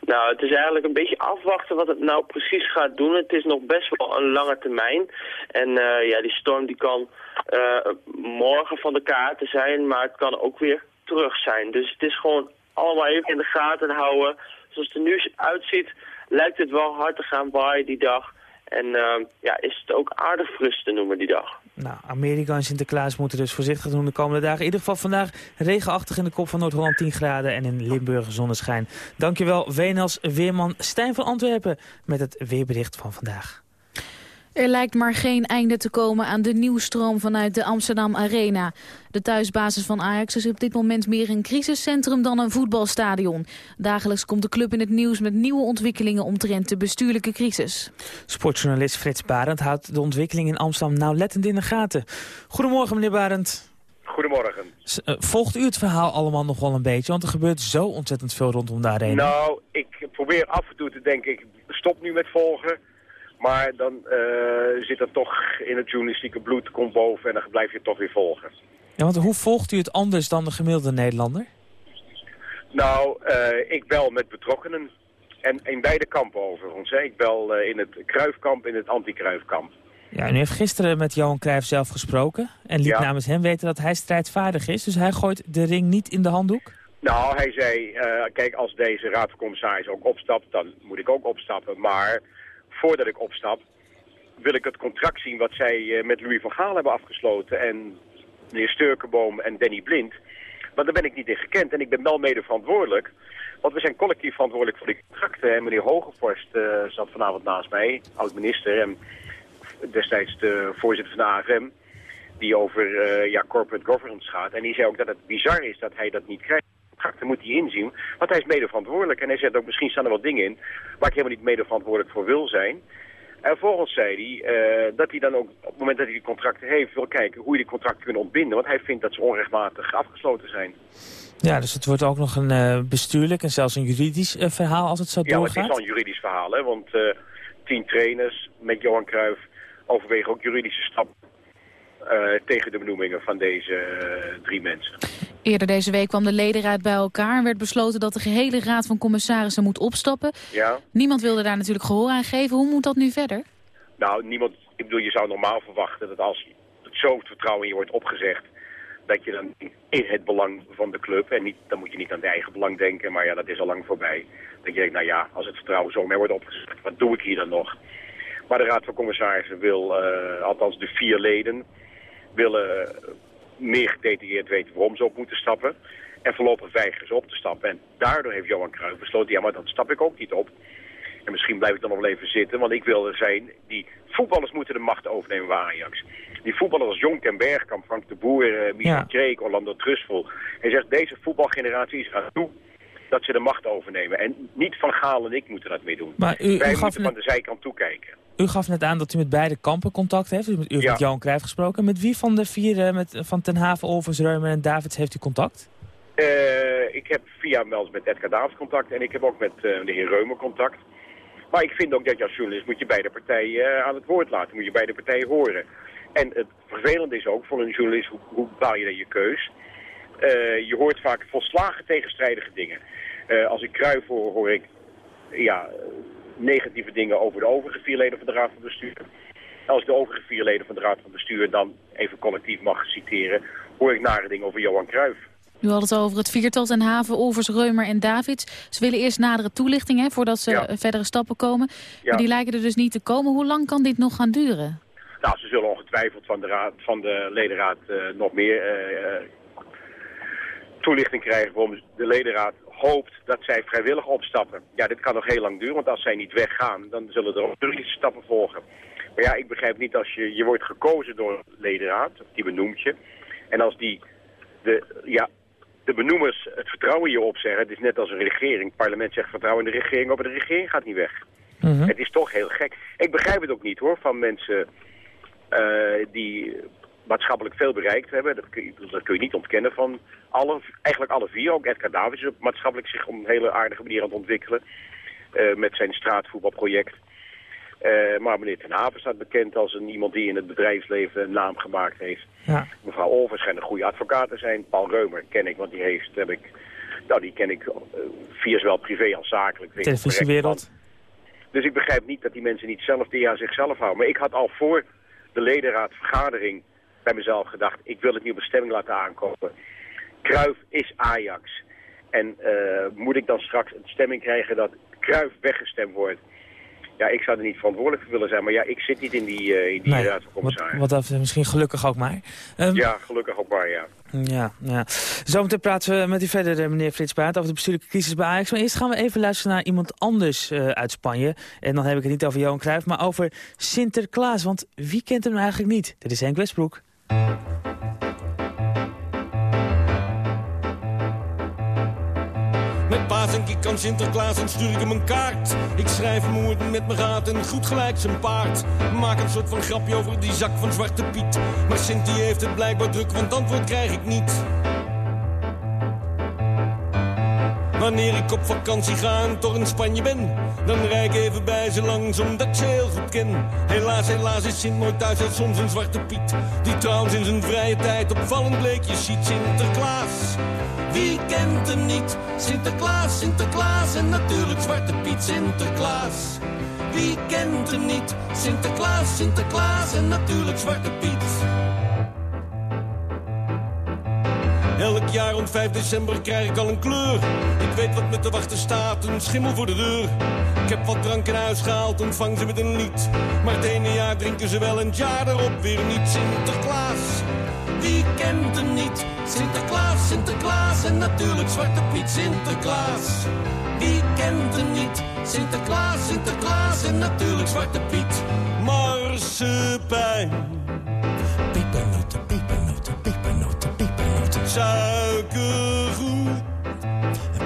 Nou, het is eigenlijk een beetje afwachten wat het nou precies gaat doen. Het is nog best wel een lange termijn. En uh, ja, die storm die kan uh, morgen van de kaarten zijn, maar het kan ook weer terug zijn. Dus het is gewoon allemaal even in de gaten houden. Zoals het er nu uitziet, lijkt het wel hard te gaan waaien die dag. En uh, ja, is het ook aardig fris te noemen die dag. Nou, Amerika en Sinterklaas moeten dus voorzichtig doen de komende dagen. In ieder geval vandaag regenachtig in de kop van Noord-Holland 10 graden en in Limburg zonneschijn. Dankjewel Wenels Weerman Stijn van Antwerpen met het weerbericht van vandaag. Er lijkt maar geen einde te komen aan de nieuwstroom vanuit de Amsterdam Arena. De thuisbasis van Ajax is op dit moment meer een crisiscentrum dan een voetbalstadion. Dagelijks komt de club in het nieuws met nieuwe ontwikkelingen omtrent de bestuurlijke crisis. Sportjournalist Frits Barend houdt de ontwikkeling in Amsterdam nauwlettend in de gaten. Goedemorgen meneer Barend. Goedemorgen. Uh, volgt u het verhaal allemaal nog wel een beetje? Want er gebeurt zo ontzettend veel rondom de arena. Nou, ik probeer af en toe te denken, ik stop nu met volgen. Maar dan uh, zit er toch in het journalistieke bloed, komt boven en dan blijf je het toch weer volgen. Ja, want hoe volgt u het anders dan de gemiddelde Nederlander? Nou, uh, ik bel met betrokkenen. En in beide kampen overigens. Hè. Ik bel uh, in het Kruifkamp en het anti-Kruifkamp. Ja, en u heeft gisteren met Johan Cruijff zelf gesproken. En liet ja. namens hem weten dat hij strijdvaardig is. Dus hij gooit de ring niet in de handdoek? Nou, hij zei, kijk, als deze raad van commissaris ook opstapt, dan moet ik ook opstappen. Maar voordat ik opstap, wil ik het contract zien wat zij uh, met Louis van Gaal hebben afgesloten. En meneer Sturkenboom en Danny Blind. Maar daar ben ik niet in gekend. En ik ben wel mede verantwoordelijk. Want we zijn collectief verantwoordelijk voor die contracten. En meneer Hogevorst uh, zat vanavond naast mij, oud-minister. En destijds de voorzitter van de AFM. Die over uh, ja, corporate governance gaat. En die zei ook dat het bizar is dat hij dat niet krijgt contracten moet hij inzien. Want hij is mede verantwoordelijk. En hij zegt ook, misschien staan er wat dingen in waar ik helemaal niet mede verantwoordelijk voor wil zijn. En vervolgens zei hij uh, dat hij dan ook op het moment dat hij die contracten heeft wil kijken hoe je die contracten kunt ontbinden. Want hij vindt dat ze onrechtmatig afgesloten zijn. Ja, dus het wordt ook nog een uh, bestuurlijk en zelfs een juridisch uh, verhaal als het zo ja, doorgaat? Ja, het is wel een juridisch verhaal. Hè, want tien trainers met Johan Cruijff overwegen ook juridische stappen tegen de benoemingen van deze drie mensen. Eerder deze week kwam de ledenraad bij elkaar en werd besloten dat de gehele raad van commissarissen moet opstappen. Ja. Niemand wilde daar natuurlijk gehoor aan geven. Hoe moet dat nu verder? Nou, niemand, ik bedoel, je zou normaal verwachten dat als zo het vertrouwen in je wordt opgezegd, dat je dan in het belang van de club, en niet, dan moet je niet aan het eigen belang denken, maar ja, dat is al lang voorbij. Dat je denkt, nou ja, als het vertrouwen zo mee wordt opgezegd, wat doe ik hier dan nog? Maar de raad van commissarissen wil, uh, althans de vier leden, willen meer gedetailleerd weten waarom ze op moeten stappen. En voorlopig weigeren ze op te stappen. En daardoor heeft Johan Cruijff besloten, ja maar dan stap ik ook niet op. En misschien blijf ik dan nog wel even zitten, want ik wil er zijn. Die voetballers moeten de macht overnemen bij Ajax. Die voetballers als Jonk en Bergkamp, Frank de Boer, uh, Michel ja. Kreek, Orlando Trustful. Hij zegt, deze voetbalgeneratie is aan toe dat ze de macht overnemen. En niet Van Gaal en ik moeten dat meer doen. Maar u, Wij u moeten van de zijkant toekijken. U gaf net aan dat u met beide kampen contact heeft. U heeft Ja. met Johan Cruijff gesproken. Met wie van de vier, eh, met, van Ten Haven, Olvers, Reumer en Davids heeft u contact? Uh, ik heb via wel eens met Edgar Davids contact en ik heb ook met uh, de heer Reumer contact. Maar ik vind ook dat je als journalist moet je beide partijen uh, aan het woord laten. Moet je beide partijen horen. En het vervelende is ook voor een journalist, hoe, hoe bepaal je dan je keus? je hoort vaak volslagen tegenstrijdige dingen. als ik Kruijff hoor, hoor ik ja, negatieve dingen over de overige vier leden van de Raad van Bestuur. Als ik de overige vier leden van de Raad van Bestuur dan even collectief mag citeren, hoor ik nare dingen over Johan Cruijff. U had het over het viertal ten haven, Olvers, Reumer en Davids. Ze willen eerst nadere toelichting hè, voordat ze Ja. eh, verdere stappen komen. Ja. Maar die lijken er dus niet te komen. Hoe lang kan dit nog gaan duren? Nou, ze zullen ongetwijfeld van de, raad, van de ledenraad eh, nog meer eh, toelichting krijgen waarom de ledenraad hoopt dat zij vrijwillig opstappen. Ja, dit kan nog heel lang duren, want als zij niet weggaan, dan zullen er ook juridische stappen volgen. Maar ja, ik begrijp niet als je, je wordt gekozen door een ledenraad, die benoemt je. En als die, de, ja, de benoemers het vertrouwen je opzeggen, het is net als een regering. Het parlement zegt vertrouwen in de regering op, maar de regering gaat niet weg. Het is toch heel gek. Ik begrijp het ook niet hoor, van mensen eh, die maatschappelijk veel bereikt hebben. Dat kun, je, dat kun je niet ontkennen van alle, eigenlijk alle vier. Ook Edgar Davids is op maatschappelijk zich op een hele aardige manier aan het ontwikkelen. eh, met zijn straatvoetbalproject. Eh, maar meneer Ten Haven staat bekend als een, iemand die in het bedrijfsleven een naam gemaakt heeft. Ja. Mevrouw Olvers schijnt een goede advocaat te zijn. Paul Reumer ken ik, want die heeft, heb ik Nou, die ken ik uh, via zowel privé als zakelijk. Televisiewereld. Dus ik begrijp niet dat die mensen niet zelf die aan zichzelf houden. Maar ik had al voor de ledenraadvergadering bij mezelf gedacht... ik wil het niet op een stemming laten aankomen. Kruif is Ajax. En uh, moet ik dan straks een stemming krijgen dat Kruif weggestemd wordt... Ja, ik zou er niet verantwoordelijk voor willen zijn. Maar ja, ik zit niet in die, uh, in die nee, raad van commissarissen. Wat, wat dat misschien gelukkig ook maar. Um, ja, gelukkig ook maar, ja. Ja, ja. Zometeen praten we met u verder, meneer Frits Baart, over de bestuurlijke crisis bij Ajax. Maar eerst gaan we even luisteren naar iemand anders uh, uit Spanje. En dan heb ik het niet over Johan Cruijff, maar over Sinterklaas. Want wie kent hem nou eigenlijk niet? Dit is Henk Westbroek. Met paas en ik aan Sinterklaas en stuur ik hem een kaart. Ik schrijf hem hoe het met me gaat en goed gelijk zijn paard. Maak een soort van grapje over die zak van Zwarte Piet. Maar Sinti heeft het blijkbaar druk, want antwoord krijg ik niet. Wanneer ik op vakantie ga en toch in Spanje ben Dan rijd ik even bij ze langs omdat ik ze heel goed ken Helaas, helaas is Sint nooit thuis en soms een zwarte Piet Die trouwens in zijn vrije tijd opvallend bleekjes ziet Sinterklaas wie kent hem niet? Sinterklaas, Sinterklaas en natuurlijk Zwarte Piet Sinterklaas. Wie kent hem niet? Sinterklaas, Sinterklaas en natuurlijk Zwarte Piet. Jaar rond 5 december krijg ik al een kleur. Ik weet wat me te wachten staat, een schimmel voor de deur. Ik heb wat drank in huis gehaald, ontvang ze met een lied. Maar het ene jaar drinken ze wel en het jaar erop weer niet. Sinterklaas, wie kent hem niet? Sinterklaas, Sinterklaas en natuurlijk Zwarte Piet Sinterklaas. Wie kent hem niet? Sinterklaas, Sinterklaas en natuurlijk Zwarte Piet. Marsepein. Suikergoed.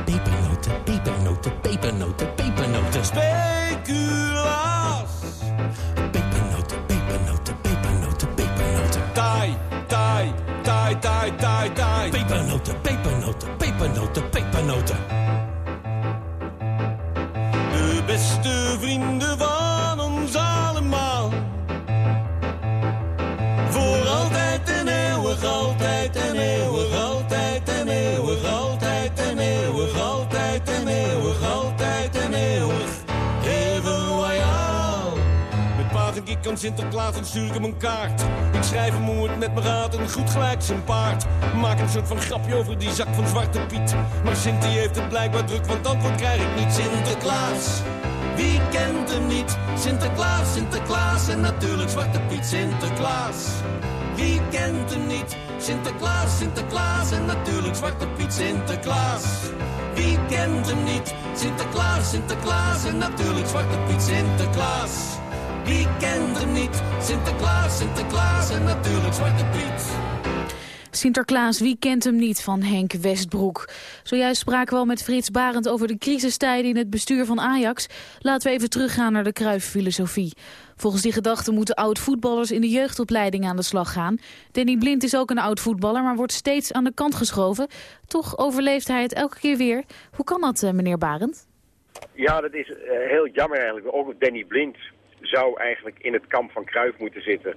Pepernoten, pepernoten, pepernoten, pepernoten. Speculaas. Pepernoten, pepernoten, pepernoten, pepernoten. Taai, taai, taai, taai, taai, taai. Pepernoten, pepernoten, pepernoten, pepernoten. De beste vrienden aan Sinterklaas en stuur ik hem een kaart. Ik schrijf hem hoe het met me gaat en goed gelijk zijn paard. Maak een soort van grapje over die zak van Zwarte Piet. Maar Sinti heeft het blijkbaar druk, want antwoord krijg ik niet. Sinterklaas. Wie kent hem niet? Sinterklaas, Sinterklaas en natuurlijk Zwarte Piet Sinterklaas. Wie kent hem niet? Sinterklaas, Sinterklaas en natuurlijk Zwarte Piet Sinterklaas. Wie kent hem niet? Sinterklaas, Sinterklaas en natuurlijk Zwarte Piet Sinterklaas. Wie kent hem niet? Sinterklaas, Sinterklaas en natuurlijk Zwarte Piet. Sinterklaas, wie kent hem niet, van Henk Westbroek. Zojuist spraken we al met Frits Barend over de crisistijden in het bestuur van Ajax. Laten we even teruggaan naar de Cruyff-filosofie. Volgens die gedachte moeten oud-voetballers in de jeugdopleiding aan de slag gaan. Danny Blind is ook een oud-voetballer, maar wordt steeds aan de kant geschoven. Toch overleeft hij het elke keer weer. Hoe kan dat, eh, meneer Barend? Ja, dat is uh, heel jammer eigenlijk. Ook Danny Blind zou eigenlijk in het kamp van Cruyff moeten zitten...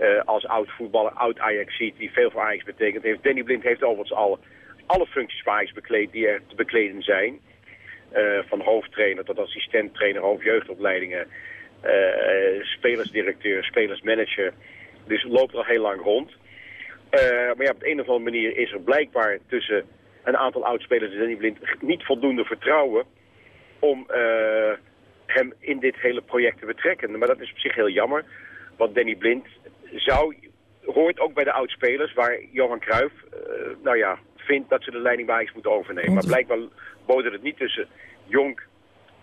Uh, als oud-voetballer, oud-Ajax-ziet, die veel voor Ajax betekend heeft. Danny Blind heeft overigens al alle functies voor Ajax bekleed die er te bekleden zijn. Uh, van hoofdtrainer tot assistenttrainer, hoofdjeugdopleidingen, uh, spelersdirecteur, spelersmanager. Dus loopt al heel lang rond. maar ja, op de een of andere manier is er blijkbaar tussen een aantal oudspelers en Danny Blind niet voldoende vertrouwen om hem in dit hele project te betrekken. Maar dat is op zich heel jammer, want Danny Blind zou, hoort ook bij de oudspelers waar Johan Cruijff, uh, nou ja, vindt dat ze de leiding bij Ajax moeten overnemen. Maar blijkbaar bodert het niet tussen Jonk,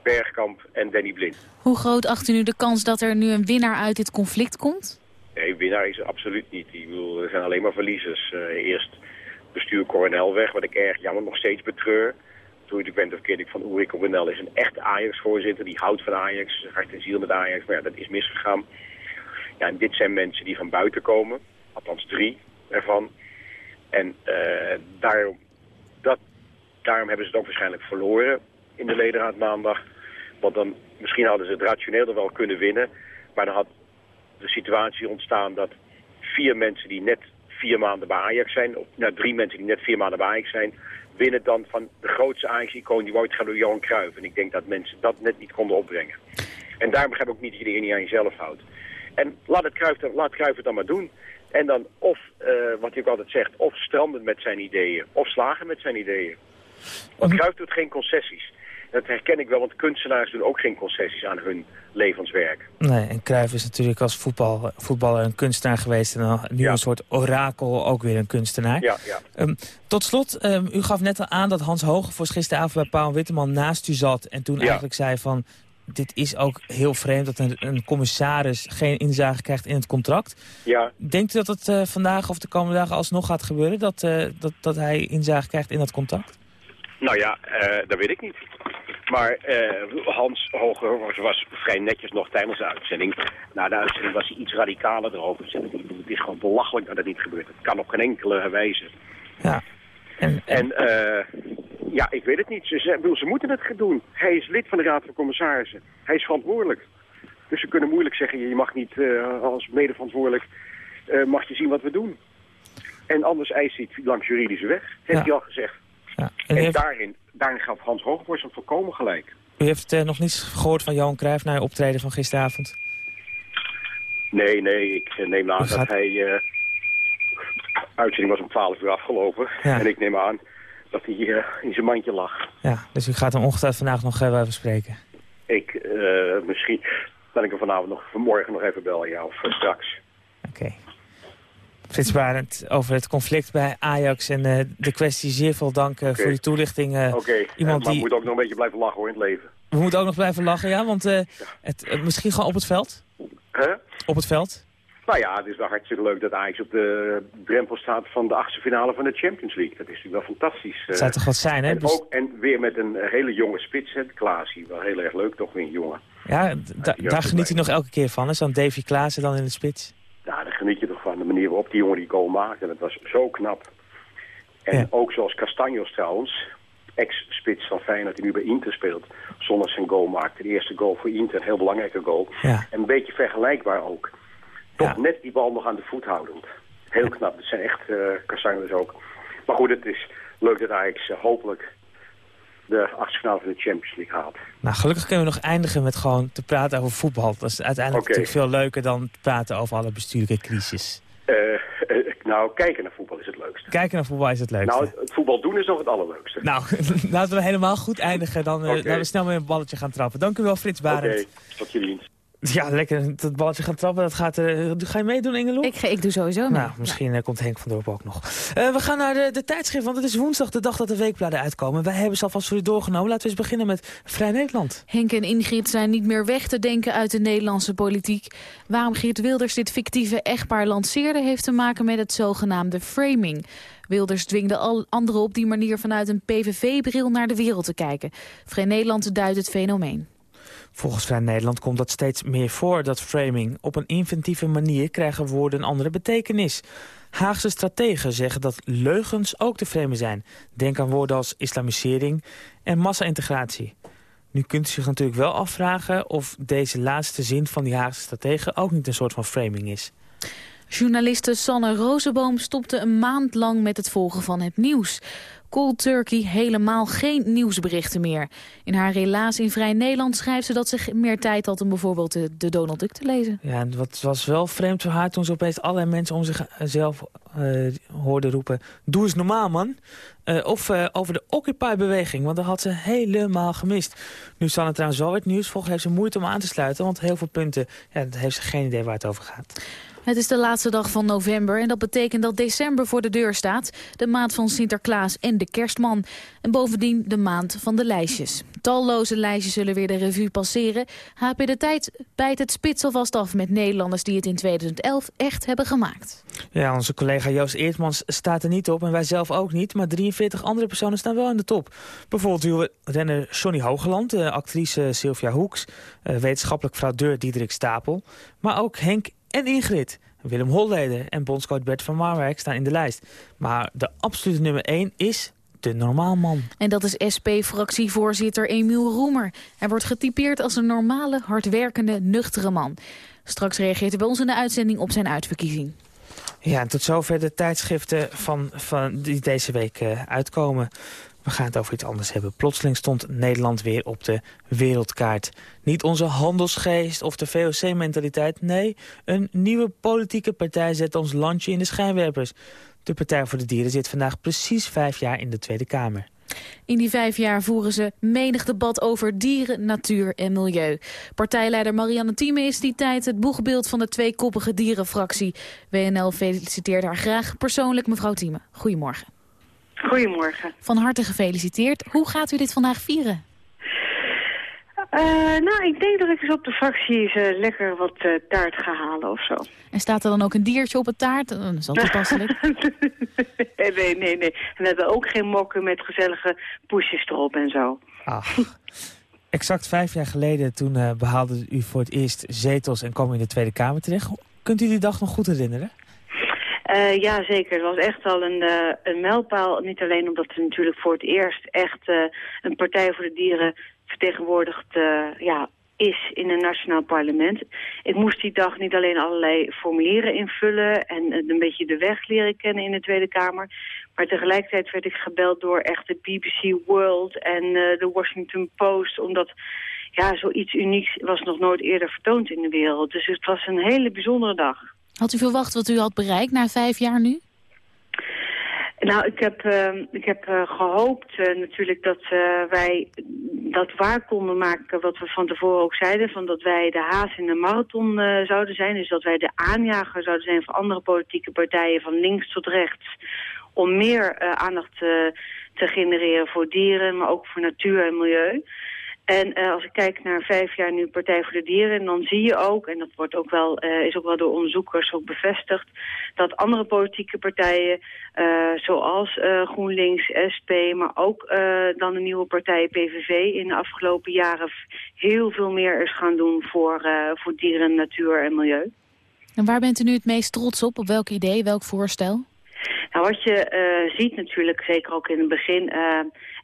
Bergkamp en Danny Blind. Hoe groot acht u nu de kans dat er nu een winnaar uit dit conflict komt? Nee, winnaar is er absoluut niet. Ik bedoel, er zijn alleen maar verliezers. Uh, eerst bestuur Coronel weg, wat ik erg jammer nog steeds betreur. Ik ben verkeerd ik van Ulrike Coronel is een echte Ajax-voorzitter. Die houdt van Ajax, hart en ziel met Ajax. Maar ja, dat is misgegaan. Ja, en dit zijn mensen die van buiten komen. Althans drie ervan. En uh, daarom, dat, daarom hebben ze het ook waarschijnlijk verloren in de ledenraad maandag. Want dan, misschien hadden ze het rationeel er wel kunnen winnen. Maar dan had de situatie ontstaan dat vier mensen die net vier maanden bij Ajax zijn... of nou, drie mensen die net vier maanden bij Ajax zijn... winnen dan van de grootste Ajax-icoon die ooit gaan door Johan Cruijff. En ik denk dat mensen dat net niet konden opbrengen. En daarom begrijp ik ook niet dat je niet aan jezelf houdt. En laat, het Cruijff, laat Cruijff het dan maar doen. En dan of, eh, wat hij ook altijd zegt, of stranden met zijn ideeën, of slagen met zijn ideeën. Want Cruijff doet geen concessies. Dat herken ik wel, want kunstenaars doen ook geen concessies aan hun levenswerk. Nee, en Cruijff is natuurlijk als voetbal, voetballer een kunstenaar geweest... en nu een soort orakel, ook weer een kunstenaar. Ja, ja. Ehm, tot slot, ehm, u gaf net al aan dat Hans Hogevors gisteravond bij Paul Witteman naast u zat... en toen eigenlijk zei van, dit is ook heel vreemd dat een, een commissaris geen inzage krijgt in het contract. Ja, Denkt u dat het eh, vandaag of de komende dagen alsnog gaat gebeuren... dat, eh, dat, dat hij inzage krijgt in dat contract? nou ja, eh, dat weet ik niet. Maar eh, Hans Hoger was vrij netjes nog tijdens de uitzending. Na de uitzending was hij iets radicaler erover. Het is gewoon belachelijk dat het niet gebeurt. Het kan op geen enkele wijze. Ja. En, En eh, ja, ik weet het niet. Ze, ze, ik bedoel, ze moeten het gaan doen. Hij is lid van de Raad van Commissarissen. Hij is verantwoordelijk. Dus ze kunnen moeilijk zeggen, je mag niet eh, als medeverantwoordelijk, mag je zien wat we doen. En anders eist hij het langs juridische weg, heeft Ja. hij al gezegd. Ja. En, daarin, daarin gaf Hans Hoogborst hem volkomen gelijk. U heeft eh, nog niets gehoord van Johan Cruijff na uw optreden van gisteravond? Nee, nee, ik eh, neem aan gaat- dat hij... eh uitzending was om 12 uur afgelopen. Ja. En ik neem aan dat hij eh, in zijn mandje lag. Ja, dus u gaat hem ongetwijfeld vandaag nog even over spreken. Ik, misschien dat ik hem vanavond nog, vanmorgen nog even bel, ja, of straks. Oké. Frits Barend, over het conflict bij Ajax en eh, de kwestie zeer veel dank voor uw toelichting. eh, Oké, iemand maar die... moet ook nog een beetje blijven lachen hoor in het leven. We moeten ook nog blijven lachen, ja, want eh, het, misschien gewoon op het veld? Hè? Op het veld? Nou ja, het is wel hartstikke leuk dat Ajax op de drempel staat van de achtste finale van de Champions League. Dat is natuurlijk wel fantastisch. Het zou toch wat zijn, hè? En, Dus- ook, en weer met een hele jonge spits, hè. Wel heel erg leuk, toch weer een jongen. ja, da- daar geniet u nog elke keer van, hè? Zo'n Davy Klaassen dan in de spits. Ja, daar geniet je toch van. De manier waarop die jongen die goal maakte. Dat was zo knap. En ook zoals Castanjos trouwens, ex-spits van Feyenoord die nu bij Inter speelt, zonder zijn goal maakte. De eerste goal voor Inter, een heel belangrijke goal. Ja. En een beetje vergelijkbaar ook. Toch net die bal nog aan de voet houdend. Heel knap. Dat zijn echt uh, Castanjos ook. Maar goed, het is leuk dat Ajax uh, hopelijk de achtste van de Champions League haalt. Nou, gelukkig kunnen we nog eindigen met gewoon te praten over voetbal. Dat is uiteindelijk natuurlijk veel leuker dan te praten over alle bestuurlijke crisis. Uh, uh, nou, kijken naar voetbal is het leukste. Kijken naar voetbal is het leukste. Nou, het voetbal doen is nog het allerleukste. Nou, *laughs* laten we helemaal goed eindigen. Dan uh, okay. laten we snel met een balletje gaan trappen. Dank u wel, Frits Barend. Oké, okay. tot dienst. Ja, lekker dat balletje gaan trappen. Dat gaat, uh, ga je meedoen, Ingeloe? Ik, ik doe sowieso mee. Nou, misschien ja. komt Henk van Dorp ook nog. Uh, we gaan naar de, de tijdschrift, want het is woensdag de dag dat de weekbladen uitkomen. Wij hebben ze alvast voor u doorgenomen. Laten we eens beginnen met Vrij Nederland. Henk en Ingrid zijn niet meer weg te denken uit de Nederlandse politiek. Waarom Geert Wilders dit fictieve echtpaar lanceerde... heeft te maken met het zogenaamde framing. Wilders dwingde al anderen op die manier vanuit een PVV-bril naar de wereld te kijken. Vrij Nederland duidt het fenomeen. Volgens Vrij Nederland komt dat steeds meer voor, dat framing. Op een inventieve manier krijgen woorden een andere betekenis. Haagse strategen zeggen dat leugens ook te framen zijn. Denk aan woorden als islamisering en massa-integratie. Nu kunt u zich natuurlijk wel afvragen of deze laatste zin van die Haagse strategen ook niet een soort van framing is. Journaliste Sanne Rozenboom stopte een maand lang met het volgen van het nieuws. Cold Turkey helemaal geen nieuwsberichten meer. In haar relaas in Vrij Nederland schrijft ze dat ze meer tijd had om bijvoorbeeld de, Donald Duck te lezen. Ja, en wat was wel vreemd voor haar toen ze opeens allerlei mensen om zichzelf uh, hoorde roepen... Doe eens normaal, man. Uh, of over de Occupy-beweging, want dat had ze helemaal gemist. Nu zal het trouwens wel het nieuws volgen, heeft ze moeite om aan te sluiten... want heel veel punten, ja, heeft ze geen idee waar het over gaat. Het is de laatste dag van november en dat betekent dat december voor de deur staat. De maand van Sinterklaas en de kerstman. En bovendien de maand van de lijstjes. Talloze lijstjes zullen weer de revue passeren. HP De Tijd bijt het spits alvast af met Nederlanders die het in 2011 echt hebben gemaakt. Ja, onze collega Joost Eertmans staat er niet op en wij zelf ook niet. Maar 43 andere personen staan wel in de top. Bijvoorbeeld renner Johnny Hogeland, de actrice Sylvia Hoeks... wetenschappelijk fraudeur Diederik Stapel. Maar ook Henk en Ingrid. Willem Holleder en bondscoach Bert van Marwijk staan in de lijst. Maar de absolute nummer 1 is de normaalman. En dat is SP-fractievoorzitter Emiel Roemer. Hij wordt getypeerd als een normale, hardwerkende, nuchtere man. Straks reageert hij bij ons in de uitzending op zijn uitverkiezing. Ja, en tot zover de tijdschriften van, van die deze week uh, uitkomen. We gaan het over iets anders hebben. Plotseling stond Nederland weer op de wereldkaart. Niet onze handelsgeest of de VOC-mentaliteit. Nee, een nieuwe politieke partij zet ons landje in de schijnwerpers. De Partij voor de Dieren zit vandaag precies vijf jaar in de Tweede Kamer. In die vijf jaar voeren ze menig debat over dieren, natuur en milieu. Partijleider Marianne Thieme is die tijd het boegbeeld van de tweekoppige dierenfractie. WNL feliciteert haar graag persoonlijk, mevrouw Thieme. Goedemorgen. Goedemorgen. Van harte gefeliciteerd. Hoe gaat u dit vandaag vieren? Uh, nou, ik denk dat ik eens op de fractie eens, uh, lekker wat uh, taart ga halen of zo. En staat er dan ook een diertje op het taart? Dat is altijd toepasselijk. *laughs* nee, nee, nee, nee. En we hebben ook geen mokken met gezellige poesjes erop en zo. Ach. Exact vijf jaar geleden toen behaalde u voor het eerst zetels en kwam u in de Tweede Kamer terecht. Kunt u die dag nog goed herinneren? Uh, ja, zeker. Het was echt al een, uh, een mijlpaal. Niet alleen omdat er natuurlijk voor het eerst echt uh, een Partij voor de Dieren vertegenwoordigd ja, is in een nationaal parlement. Ik moest die dag niet alleen allerlei formulieren invullen en een beetje de weg leren kennen in de Tweede Kamer. Maar tegelijkertijd werd ik gebeld door echt de BBC World en de Washington Post, omdat ja, zoiets unieks was nog nooit eerder vertoond in de wereld. Dus het was een hele bijzondere dag. Had u verwacht wat u had bereikt na vijf jaar nu? Nou, ik heb, uh, ik heb uh, gehoopt uh, natuurlijk dat wij dat waar konden maken wat we van tevoren ook zeiden. Van dat wij de haas in de marathon zouden zijn. Dus dat wij de aanjager zouden zijn voor andere politieke partijen van links tot rechts. Om meer aandacht te genereren voor dieren, maar ook voor natuur en milieu. En uh, als ik kijk naar vijf jaar nu Partij voor de Dieren, dan zie je ook, en dat wordt ook wel, uh, is ook wel door onderzoekers ook bevestigd, dat andere politieke partijen, uh, zoals GroenLinks, SP, maar ook dan de nieuwe partij PVV in de afgelopen jaren heel veel meer is gaan doen voor, voor dieren, natuur en milieu. En waar bent u nu het meest trots op? Op welk idee, welk voorstel? Nou, wat je ziet natuurlijk, zeker ook in het begin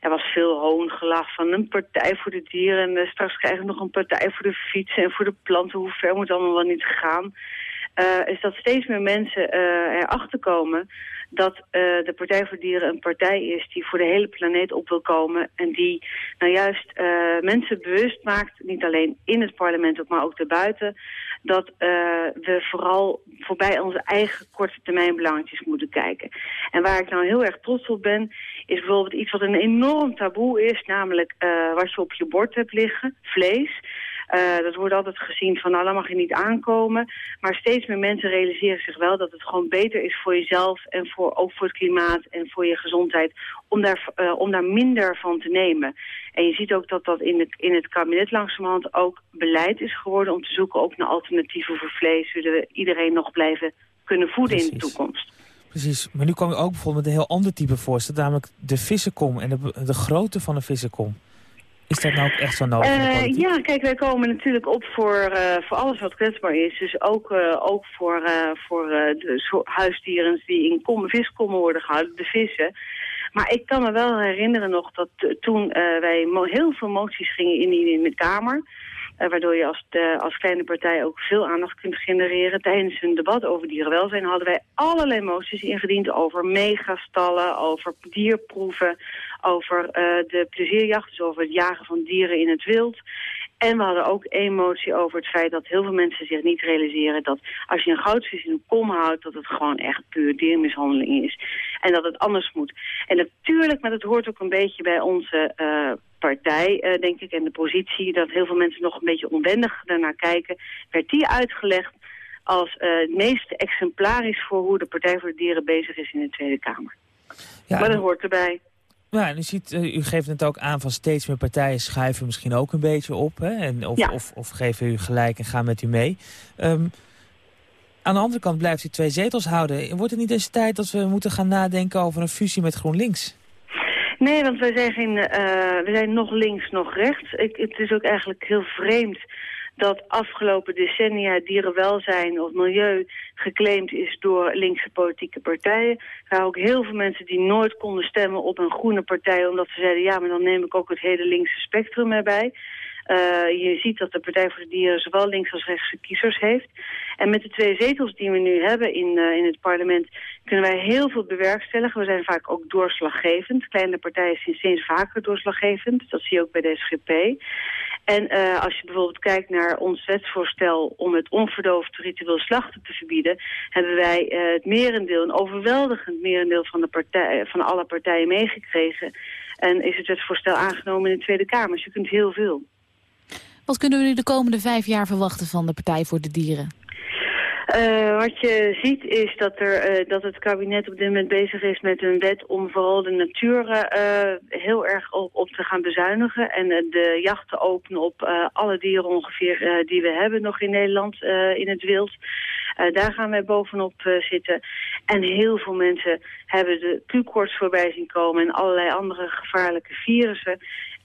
er was veel hoongelach van een partij voor de dieren. En uh, straks krijgen we nog een partij voor de fietsen en voor de planten. Hoe ver moet allemaal wel niet gaan? Is dat steeds meer mensen erachter komen dat de Partij voor Dieren een partij is die voor de hele planeet op wil komen. En die nou juist mensen bewust maakt, niet alleen in het parlement, maar ook daarbuiten, dat uh, we vooral voorbij onze eigen korte termijn belangetjes moeten kijken. En waar ik nou heel erg trots op ben, is bijvoorbeeld iets wat een enorm taboe is, namelijk wat je op je bord hebt liggen, vlees. Uh, dat wordt altijd gezien van nou, dan mag je niet aankomen. Maar steeds meer mensen realiseren zich wel dat het gewoon beter is voor jezelf... en voor, ook voor het klimaat en voor je gezondheid om daar, uh, om daar minder van te nemen. En je ziet ook dat dat in het, in het kabinet langzamerhand ook beleid is geworden... om te zoeken ook naar alternatieven voor vlees... zodat we iedereen nog blijven kunnen voeden Precies. in de toekomst. Precies, maar nu kwam je ook bijvoorbeeld met een heel ander type voorstel... namelijk de vissenkom en de, de grootte van de vissenkom. Is dat nou ook echt zo nodig? Uh, ja, kijk, wij komen natuurlijk op voor, uh, voor alles wat kwetsbaar is. Dus ook, uh, ook voor, voor de huisdieren die in kom, viskommen worden gehouden, de vissen. Maar ik kan me wel herinneren nog dat toen wij heel veel moties gingen indienen in de Kamer... Uh, waardoor je als, de, als kleine partij ook veel aandacht kunt genereren. Tijdens een debat over dierenwelzijn hadden wij allerlei moties ingediend over megastallen, over dierproeven, over uh, de plezierjacht, dus over het jagen van dieren in het wild. En we hadden ook één motie over het feit dat heel veel mensen zich niet realiseren dat als je een goudvis in een kom houdt, dat het gewoon echt puur diermishandeling is. En dat het anders moet. En natuurlijk, maar dat hoort ook een beetje bij onze uh, partij, uh, denk ik, en de positie, dat heel veel mensen nog een beetje onwendig daarnaar kijken, werd die uitgelegd als uh, het meest exemplarisch voor hoe de Partij voor de Dieren bezig is in de Tweede Kamer. Ja, maar dat hoort erbij. Ja, en u, ziet, uh, u geeft het ook aan van steeds meer partijen schuiven misschien ook een beetje op. Hè? En of, ja. of, of geven u gelijk en gaan met u mee. Um, aan de andere kant blijft u twee zetels houden. Wordt het niet eens tijd dat we moeten gaan nadenken over een fusie met GroenLinks? Nee, want wij zijn, geen, uh, we zijn nog links, nog rechts. Ik, het is ook eigenlijk heel vreemd dat afgelopen decennia dierenwelzijn of milieu geclaimd is door linkse politieke partijen. Er waren ook heel veel mensen die nooit konden stemmen op een groene partij... omdat ze zeiden, ja, maar dan neem ik ook het hele linkse spectrum erbij. je ziet dat de Partij voor de Dieren zowel links als rechtse kiezers heeft. En met de twee zetels die we nu hebben in, in het parlement kunnen wij heel veel bewerkstelligen. We zijn vaak ook doorslaggevend. Kleine partijen zijn steeds vaker doorslaggevend. Dat zie je ook bij de SGP. En uh, als je bijvoorbeeld kijkt naar ons wetsvoorstel om het onverdoofd ritueel slachten te verbieden, hebben wij uh, het merendeel, een overweldigend merendeel van, de partij, van alle partijen meegekregen. En is het wetsvoorstel aangenomen in de Tweede Kamer. Dus je kunt heel veel. Wat kunnen we nu de komende vijf jaar verwachten van de Partij voor de Dieren? Uh, wat je ziet is dat, er, uh, dat het kabinet op dit moment bezig is met een wet om vooral de natuur uh, heel erg op, op, te gaan bezuinigen. En de jacht te openen op alle dieren ongeveer die we hebben nog in Nederland in het wild. daar gaan wij bovenop zitten. En heel veel mensen hebben de Q-koorts voorbij zien komen en allerlei andere gevaarlijke virussen.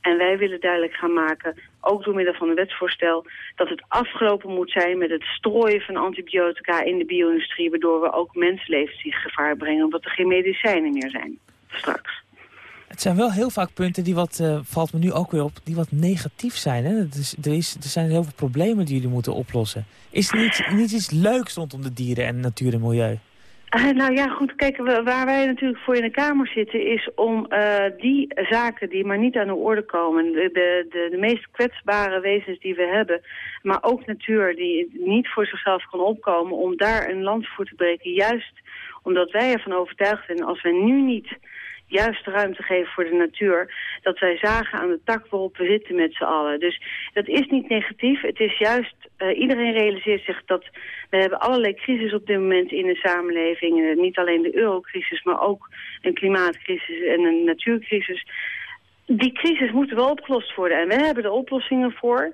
En wij willen duidelijk gaan maken, ook door middel van een wetsvoorstel, dat het afgelopen moet zijn met het strooien van antibiotica in de bio-industrie, waardoor we ook mensenlevens in gevaar brengen, omdat er geen medicijnen meer zijn straks. Het zijn wel heel vaak punten die wat, uh, valt me nu ook weer op, die wat negatief zijn. Hè? Dus, er, is, er zijn heel veel problemen die jullie moeten oplossen. Is er niet, niet iets leuks rondom de dieren en natuur en milieu? Uh, nou ja, goed, kijk, waar wij natuurlijk voor in de Kamer zitten... is om uh, die zaken die maar niet aan de orde komen... De, de, de, meest kwetsbare wezens die we hebben... maar ook natuur die niet voor zichzelf kan opkomen... om daar een land voor te breken. Juist omdat wij ervan overtuigd zijn... als we nu niet juist ruimte geven voor de natuur... dat wij zagen aan de tak waarop we zitten met z'n allen. Dus dat is niet negatief. Het is juist, uh, iedereen realiseert zich dat we hebben allerlei crisis op dit moment in de samenleving. Uh, niet alleen de eurocrisis, maar ook een klimaatcrisis en een natuurcrisis. Die crisis moeten wel opgelost worden. En we hebben er oplossingen voor...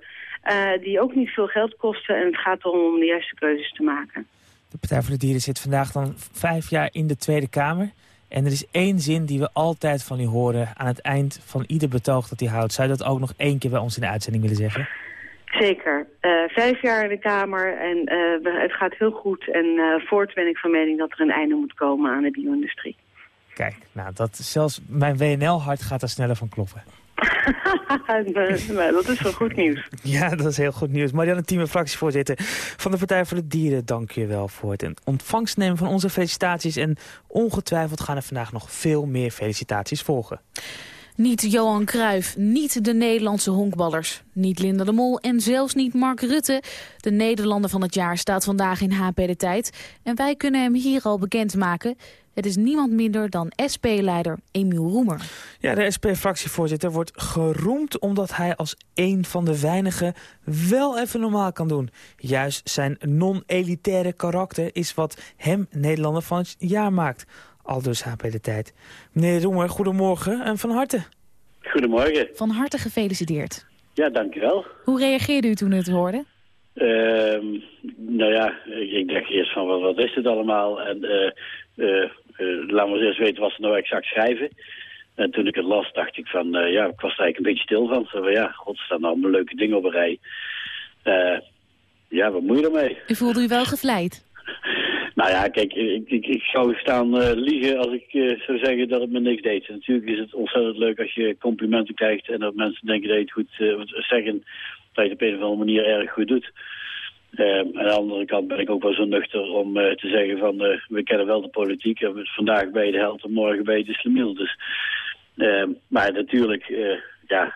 Uh, die ook niet veel geld kosten. En het gaat erom om de juiste keuzes te maken. De Partij voor de Dieren zit vandaag dan vijf jaar in de Tweede Kamer. En er is één zin die we altijd van u horen aan het eind van ieder betoog dat hij houdt. Zou je dat ook nog één keer bij ons in de uitzending willen zeggen? Zeker. Uh, vijf jaar in de Kamer en uh, het gaat heel goed. En uh, voort ben ik van mening dat er een einde moet komen aan de bio-industrie. Kijk, nou, dat, zelfs mijn WNL-hart gaat er sneller van kloppen. *laughs* nou, dat is wel goed nieuws. *laughs* Ja, dat is heel goed nieuws. Marianne Thieme, fractievoorzitter van de Partij voor de Dieren, dank je wel voor het ontvangst nemen van onze felicitaties. En ongetwijfeld gaan er vandaag nog veel meer felicitaties volgen. Niet Johan Cruijff, niet de Nederlandse honkballers, niet Linda de Mol en zelfs niet Mark Rutte. De Nederlander van het jaar staat vandaag in HP De Tijd. En wij kunnen hem hier al bekendmaken. Het is niemand minder dan SP-leider Emiel Roemer. Ja, de SP-fractievoorzitter wordt geroemd omdat hij als een van de weinigen wel even normaal kan doen. Juist zijn non-elitaire karakter is wat hem Nederlander van het jaar maakt. Aldus HP De Tijd. Meneer Roemer, goedemorgen en van harte. Goedemorgen. Van harte gefeliciteerd. Ja, dankjewel. Hoe reageerde u toen u het hoorde? Uh, nou ja, ik dacht eerst van wat, wat is dit allemaal? En uh, uh, uh, laat maar eens weten wat ze nou exact schrijven. En toen ik het las, dacht ik van, uh, ja, ik was er eigenlijk een beetje stil van. Zo van ja, god, er staan nou allemaal leuke dingen op een rij. Uh, ja, wat moet je ermee? U voelde u wel gevleid? *laughs* nou ja, kijk, ik, ik, ik zou staan uh, liegen als ik uh, zou zeggen dat het me niks deed. Natuurlijk is het ontzettend leuk als je complimenten krijgt en dat mensen denken dat je het goed uh, zeggen, dat je het op een of andere manier erg goed doet. Aan de andere kant ben ik ook wel zo nuchter om te zeggen van we kennen wel de politiek en vandaag bij de held en morgen bij de slemiel. Dus, maar natuurlijk, ja,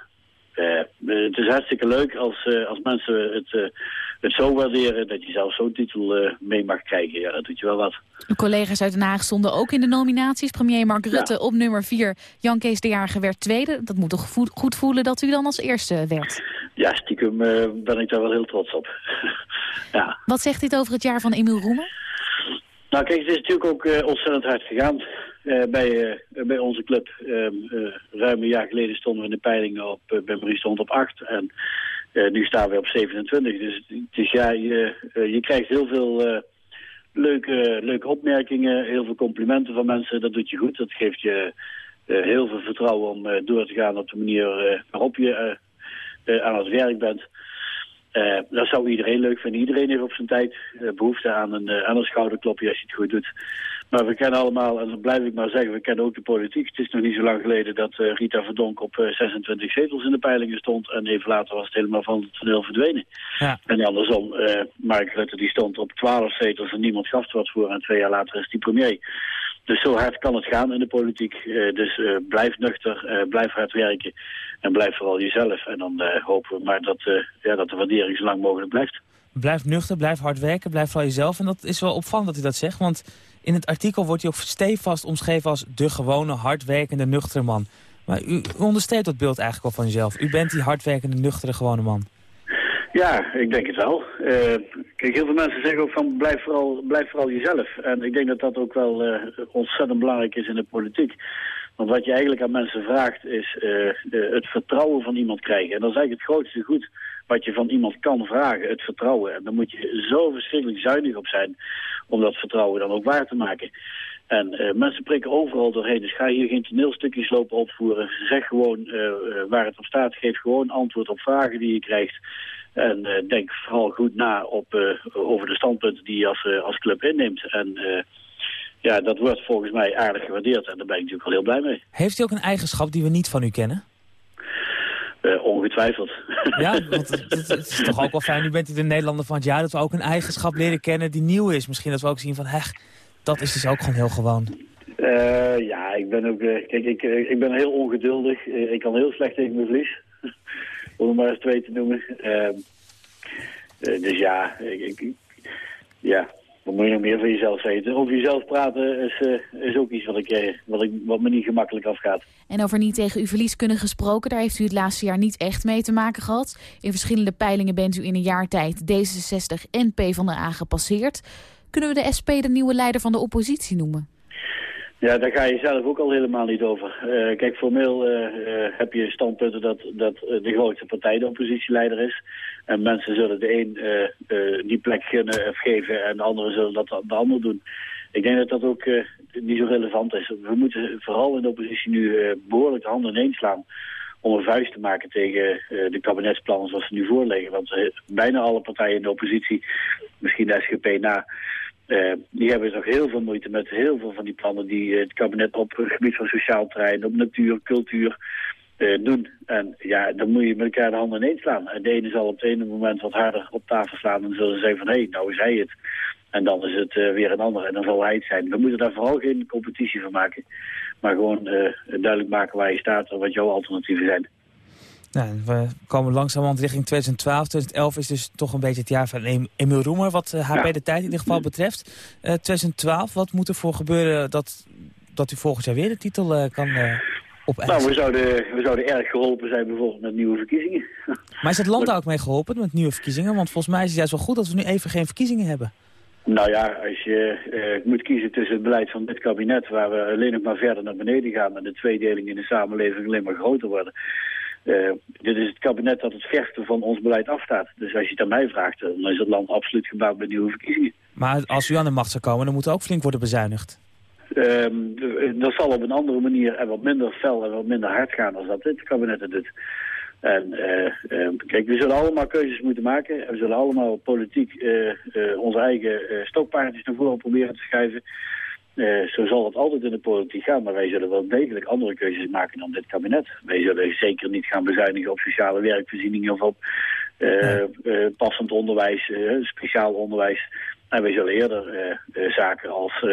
het is hartstikke leuk als, als mensen het, het zo waarderen dat je zelf zo'n titel mee mag krijgen. Ja, dat doet je wel wat. Uw collega's uit Den Haag stonden ook in de nominaties. Premier Mark Rutte ja. op nummer 4. Jan Kees de Jager werd tweede. Dat moet toch goed voelen dat u dan als eerste werd? Ja, stiekem ben ik daar wel heel trots op. *laughs* Ja. Wat zegt dit over het jaar van Emiel Roemer? Nou kijk, het is natuurlijk ook uh, ontzettend hard gegaan uh, bij, uh, bij onze club. ruim een jaar geleden stonden we in de peilingen op, bij Marie stond op 8 en nu staan we op 27. Dus, dus ja, je, je krijgt heel veel leuke, leuke opmerkingen, heel veel complimenten van mensen. Dat doet je goed, dat geeft je heel veel vertrouwen om door te gaan op de manier waarop je aan het werk bent. Eh, dat zou iedereen leuk vinden. Iedereen heeft op zijn tijd eh, behoefte aan een, eh, aan een schouderklopje als je het goed doet. Maar we kennen allemaal, en dat blijf ik maar zeggen, we kennen ook de politiek. Het is nog niet zo lang geleden dat Rita Verdonk op 26 zetels in de peilingen stond. En even later was het helemaal van het toneel verdwenen. Ja. En andersom, Mark Rutte die stond op 12 zetels en niemand gaf er wat voor. En twee jaar later is die premier. Dus zo hard kan het gaan in de politiek. dus blijf nuchter, blijf hard werken. En blijf vooral jezelf. En dan hopen we maar dat, ja, dat de waardering zo lang mogelijk blijft. Blijf nuchter, blijf hard werken, blijf vooral jezelf. En dat is wel opvallend dat u dat zegt. Want in het artikel wordt u ook stevast omschreven als de gewone, hardwerkende, nuchtere man. Maar u, ondersteunt dat beeld eigenlijk wel van uzelf. U bent die hardwerkende, nuchtere, gewone man. Ja, ik denk het wel. Uh, kijk, heel veel mensen zeggen ook van blijf vooral, blijf vooral jezelf. En ik denk dat dat ook wel ontzettend belangrijk is in de politiek. Want wat je eigenlijk aan mensen vraagt is uh, het vertrouwen van iemand krijgen. En dat is eigenlijk het grootste goed wat je van iemand kan vragen, het vertrouwen. En daar moet je zo verschrikkelijk zuinig op zijn om dat vertrouwen dan ook waar te maken. En uh, mensen prikken overal doorheen. Dus ga hier geen toneelstukjes lopen opvoeren. Zeg gewoon uh, waar het op staat. Geef gewoon antwoord op vragen die je krijgt. En denk vooral goed na op, over de standpunten die je als, als club inneemt. En ja, dat wordt volgens mij aardig gewaardeerd en daar ben ik natuurlijk wel heel blij mee. Heeft u ook een eigenschap die we niet van u kennen? Uh, ongetwijfeld. *laughs* Ja, want het, het, is toch ook wel fijn, u bent de Nederlander van het jaar, dat we ook een eigenschap leren kennen die nieuw is. Misschien dat we ook zien van, hech, dat is dus ook gewoon heel gewoon. Uh, ja, ik ben ook, uh, kijk, ik, ik ben heel ongeduldig. ik kan heel slecht tegen mijn vlies. *laughs* Om er maar eens twee te noemen. Ehm, dus ja, ik, ik, ja, wat moet je nog meer van jezelf weten? Over jezelf praten is, uh, is ook iets wat, ik, uh, wat, ik, wat me niet gemakkelijk afgaat. En over niet tegen uw verlies kunnen gesproken, daar heeft u het laatste jaar niet echt mee te maken gehad. In verschillende peilingen bent u in een jaar tijd D66 en PvdA gepasseerd. Kunnen we de SP de nieuwe leider van de oppositie noemen? Ja, daar ga je zelf ook al helemaal niet over. Uh, kijk, formeel uh, uh, heb je standpunten dat, dat de grootste partij de oppositieleider is. En mensen zullen de een die plek gunnen of geven en de andere zullen dat de ander doen. Ik denk dat dat ook niet zo relevant is. We moeten vooral in de oppositie nu behoorlijk de handen ineens slaan om een vuist te maken tegen de kabinetsplannen zoals ze nu voorliggen. Want bijna alle partijen in de oppositie, misschien de SGP na, uh, die hebben nog heel veel moeite met heel veel van die plannen die uh, het kabinet op het gebied van sociaal terrein, op natuur, cultuur uh, doen. En ja, dan moet je met elkaar de handen ineens slaan. En de ene zal op het ene moment wat harder op tafel slaan en zullen ze zeggen van hé, hey, nou is hij het. En dan is het weer een ander en dan zal hij het zijn. We moeten daar vooral geen competitie van maken. Maar gewoon duidelijk maken waar je staat en wat jouw alternatieven zijn. Nou, we komen langzamerhand richting 2012. 2011 is dus toch een beetje het jaar van Emil Roemer, wat HP eh, de tijd in ieder geval betreft. Uh, eh, 2012, wat moet er voor gebeuren dat, dat u volgend jaar weer de titel uh, kan uh, opeisen? Nou, we zouden, we zouden erg geholpen zijn bijvoorbeeld met nieuwe verkiezingen. *laughs* Maar is het land daar ook mee geholpen met nieuwe verkiezingen? Want volgens mij is het juist wel goed dat we nu even geen verkiezingen hebben. Nou ja, als je moet kiezen tussen het beleid van dit kabinet... waar we alleen nog maar verder naar beneden gaan... en de tweedeling in de samenleving alleen maar groter worden... Uh, dit is het kabinet dat het verste van ons beleid afstaat. Dus als je het aan mij vraagt, dan is het land absoluut gebouwd bij nieuwe verkiezingen. Maar als u aan de macht zou komen, dan moet er ook flink worden bezuinigd. Um, dat zal op een andere manier en wat minder fel en wat minder hard gaan dan dat dit kabinet het doet. En uh, uh, kijk, we zullen allemaal keuzes moeten maken. En we zullen allemaal politiek onze eigen stokpaardjes naar voren proberen te schuiven. Uh, zo zal het altijd in de politiek gaan, maar wij zullen wel degelijk andere keuzes maken dan dit kabinet. Wij zullen zeker niet gaan bezuinigen op sociale werkvoorzieningen of op uh, uh, passend onderwijs, speciaal onderwijs. En wij zullen eerder zaken als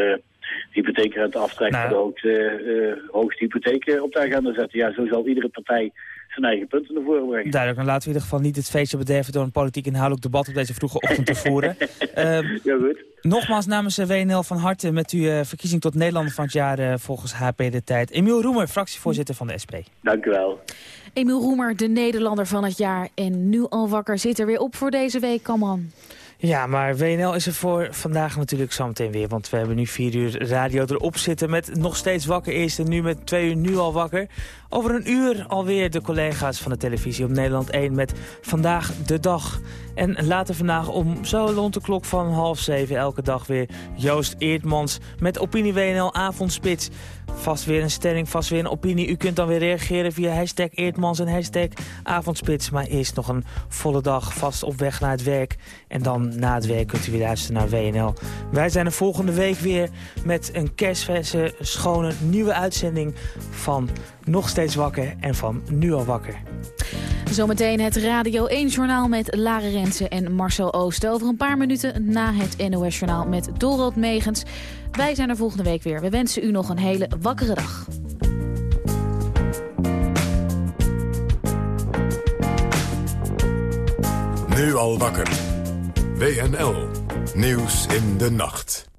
hypotheekrente aftrek nou. de hoogste, hoogste hypotheek op de agenda zetten. Ja, zo zal iedere partij zijn eigen punten naar voren brengen. Duidelijk, dan laten we in ieder geval niet het feestje bederven... door een politiek inhoudelijk debat op deze vroege ochtend te voeren. uh, *laughs* ja, goed. Nogmaals namens eh, WNL van harte met uw uh, verkiezing tot Nederlander van het jaar... Uh, volgens HP De Tijd. Emiel Roemer, fractievoorzitter van de SP. Dank u wel. Emiel Roemer, de Nederlander van het jaar. En nu al wakker zit er weer op voor deze week, Kamran. Ja, maar WNL is er voor vandaag natuurlijk zometeen weer. Want we hebben nu vier uur radio erop zitten met nog steeds wakker eerst en nu met twee uur nu al wakker. Over een uur alweer de collega's van de televisie op Nederland 1 met Vandaag de Dag. En later vandaag om zo rond de klok van half zeven elke dag weer Joost Eertmans met Opinie WNL Avondspits. Vast weer een stelling, vast weer een opinie. U kunt dan weer reageren via hashtag Eerdmans en hashtag Avondspits. Maar eerst nog een volle dag vast op weg naar het werk. En dan na het werk kunt u weer luisteren naar WNL. Wij zijn er volgende week weer met een kerstverse, schone, nieuwe uitzending van Nog Steeds Wakker en van Nu Al Wakker. Zometeen het Radio 1-journaal met Lare Rensen en Marcel Oosten. Over een paar minuten na het NOS-journaal met Dorot Megens. Wij zijn er volgende week weer. We wensen u nog een hele wakkere dag. Nu al wakker. WNL. Nieuws in de nacht.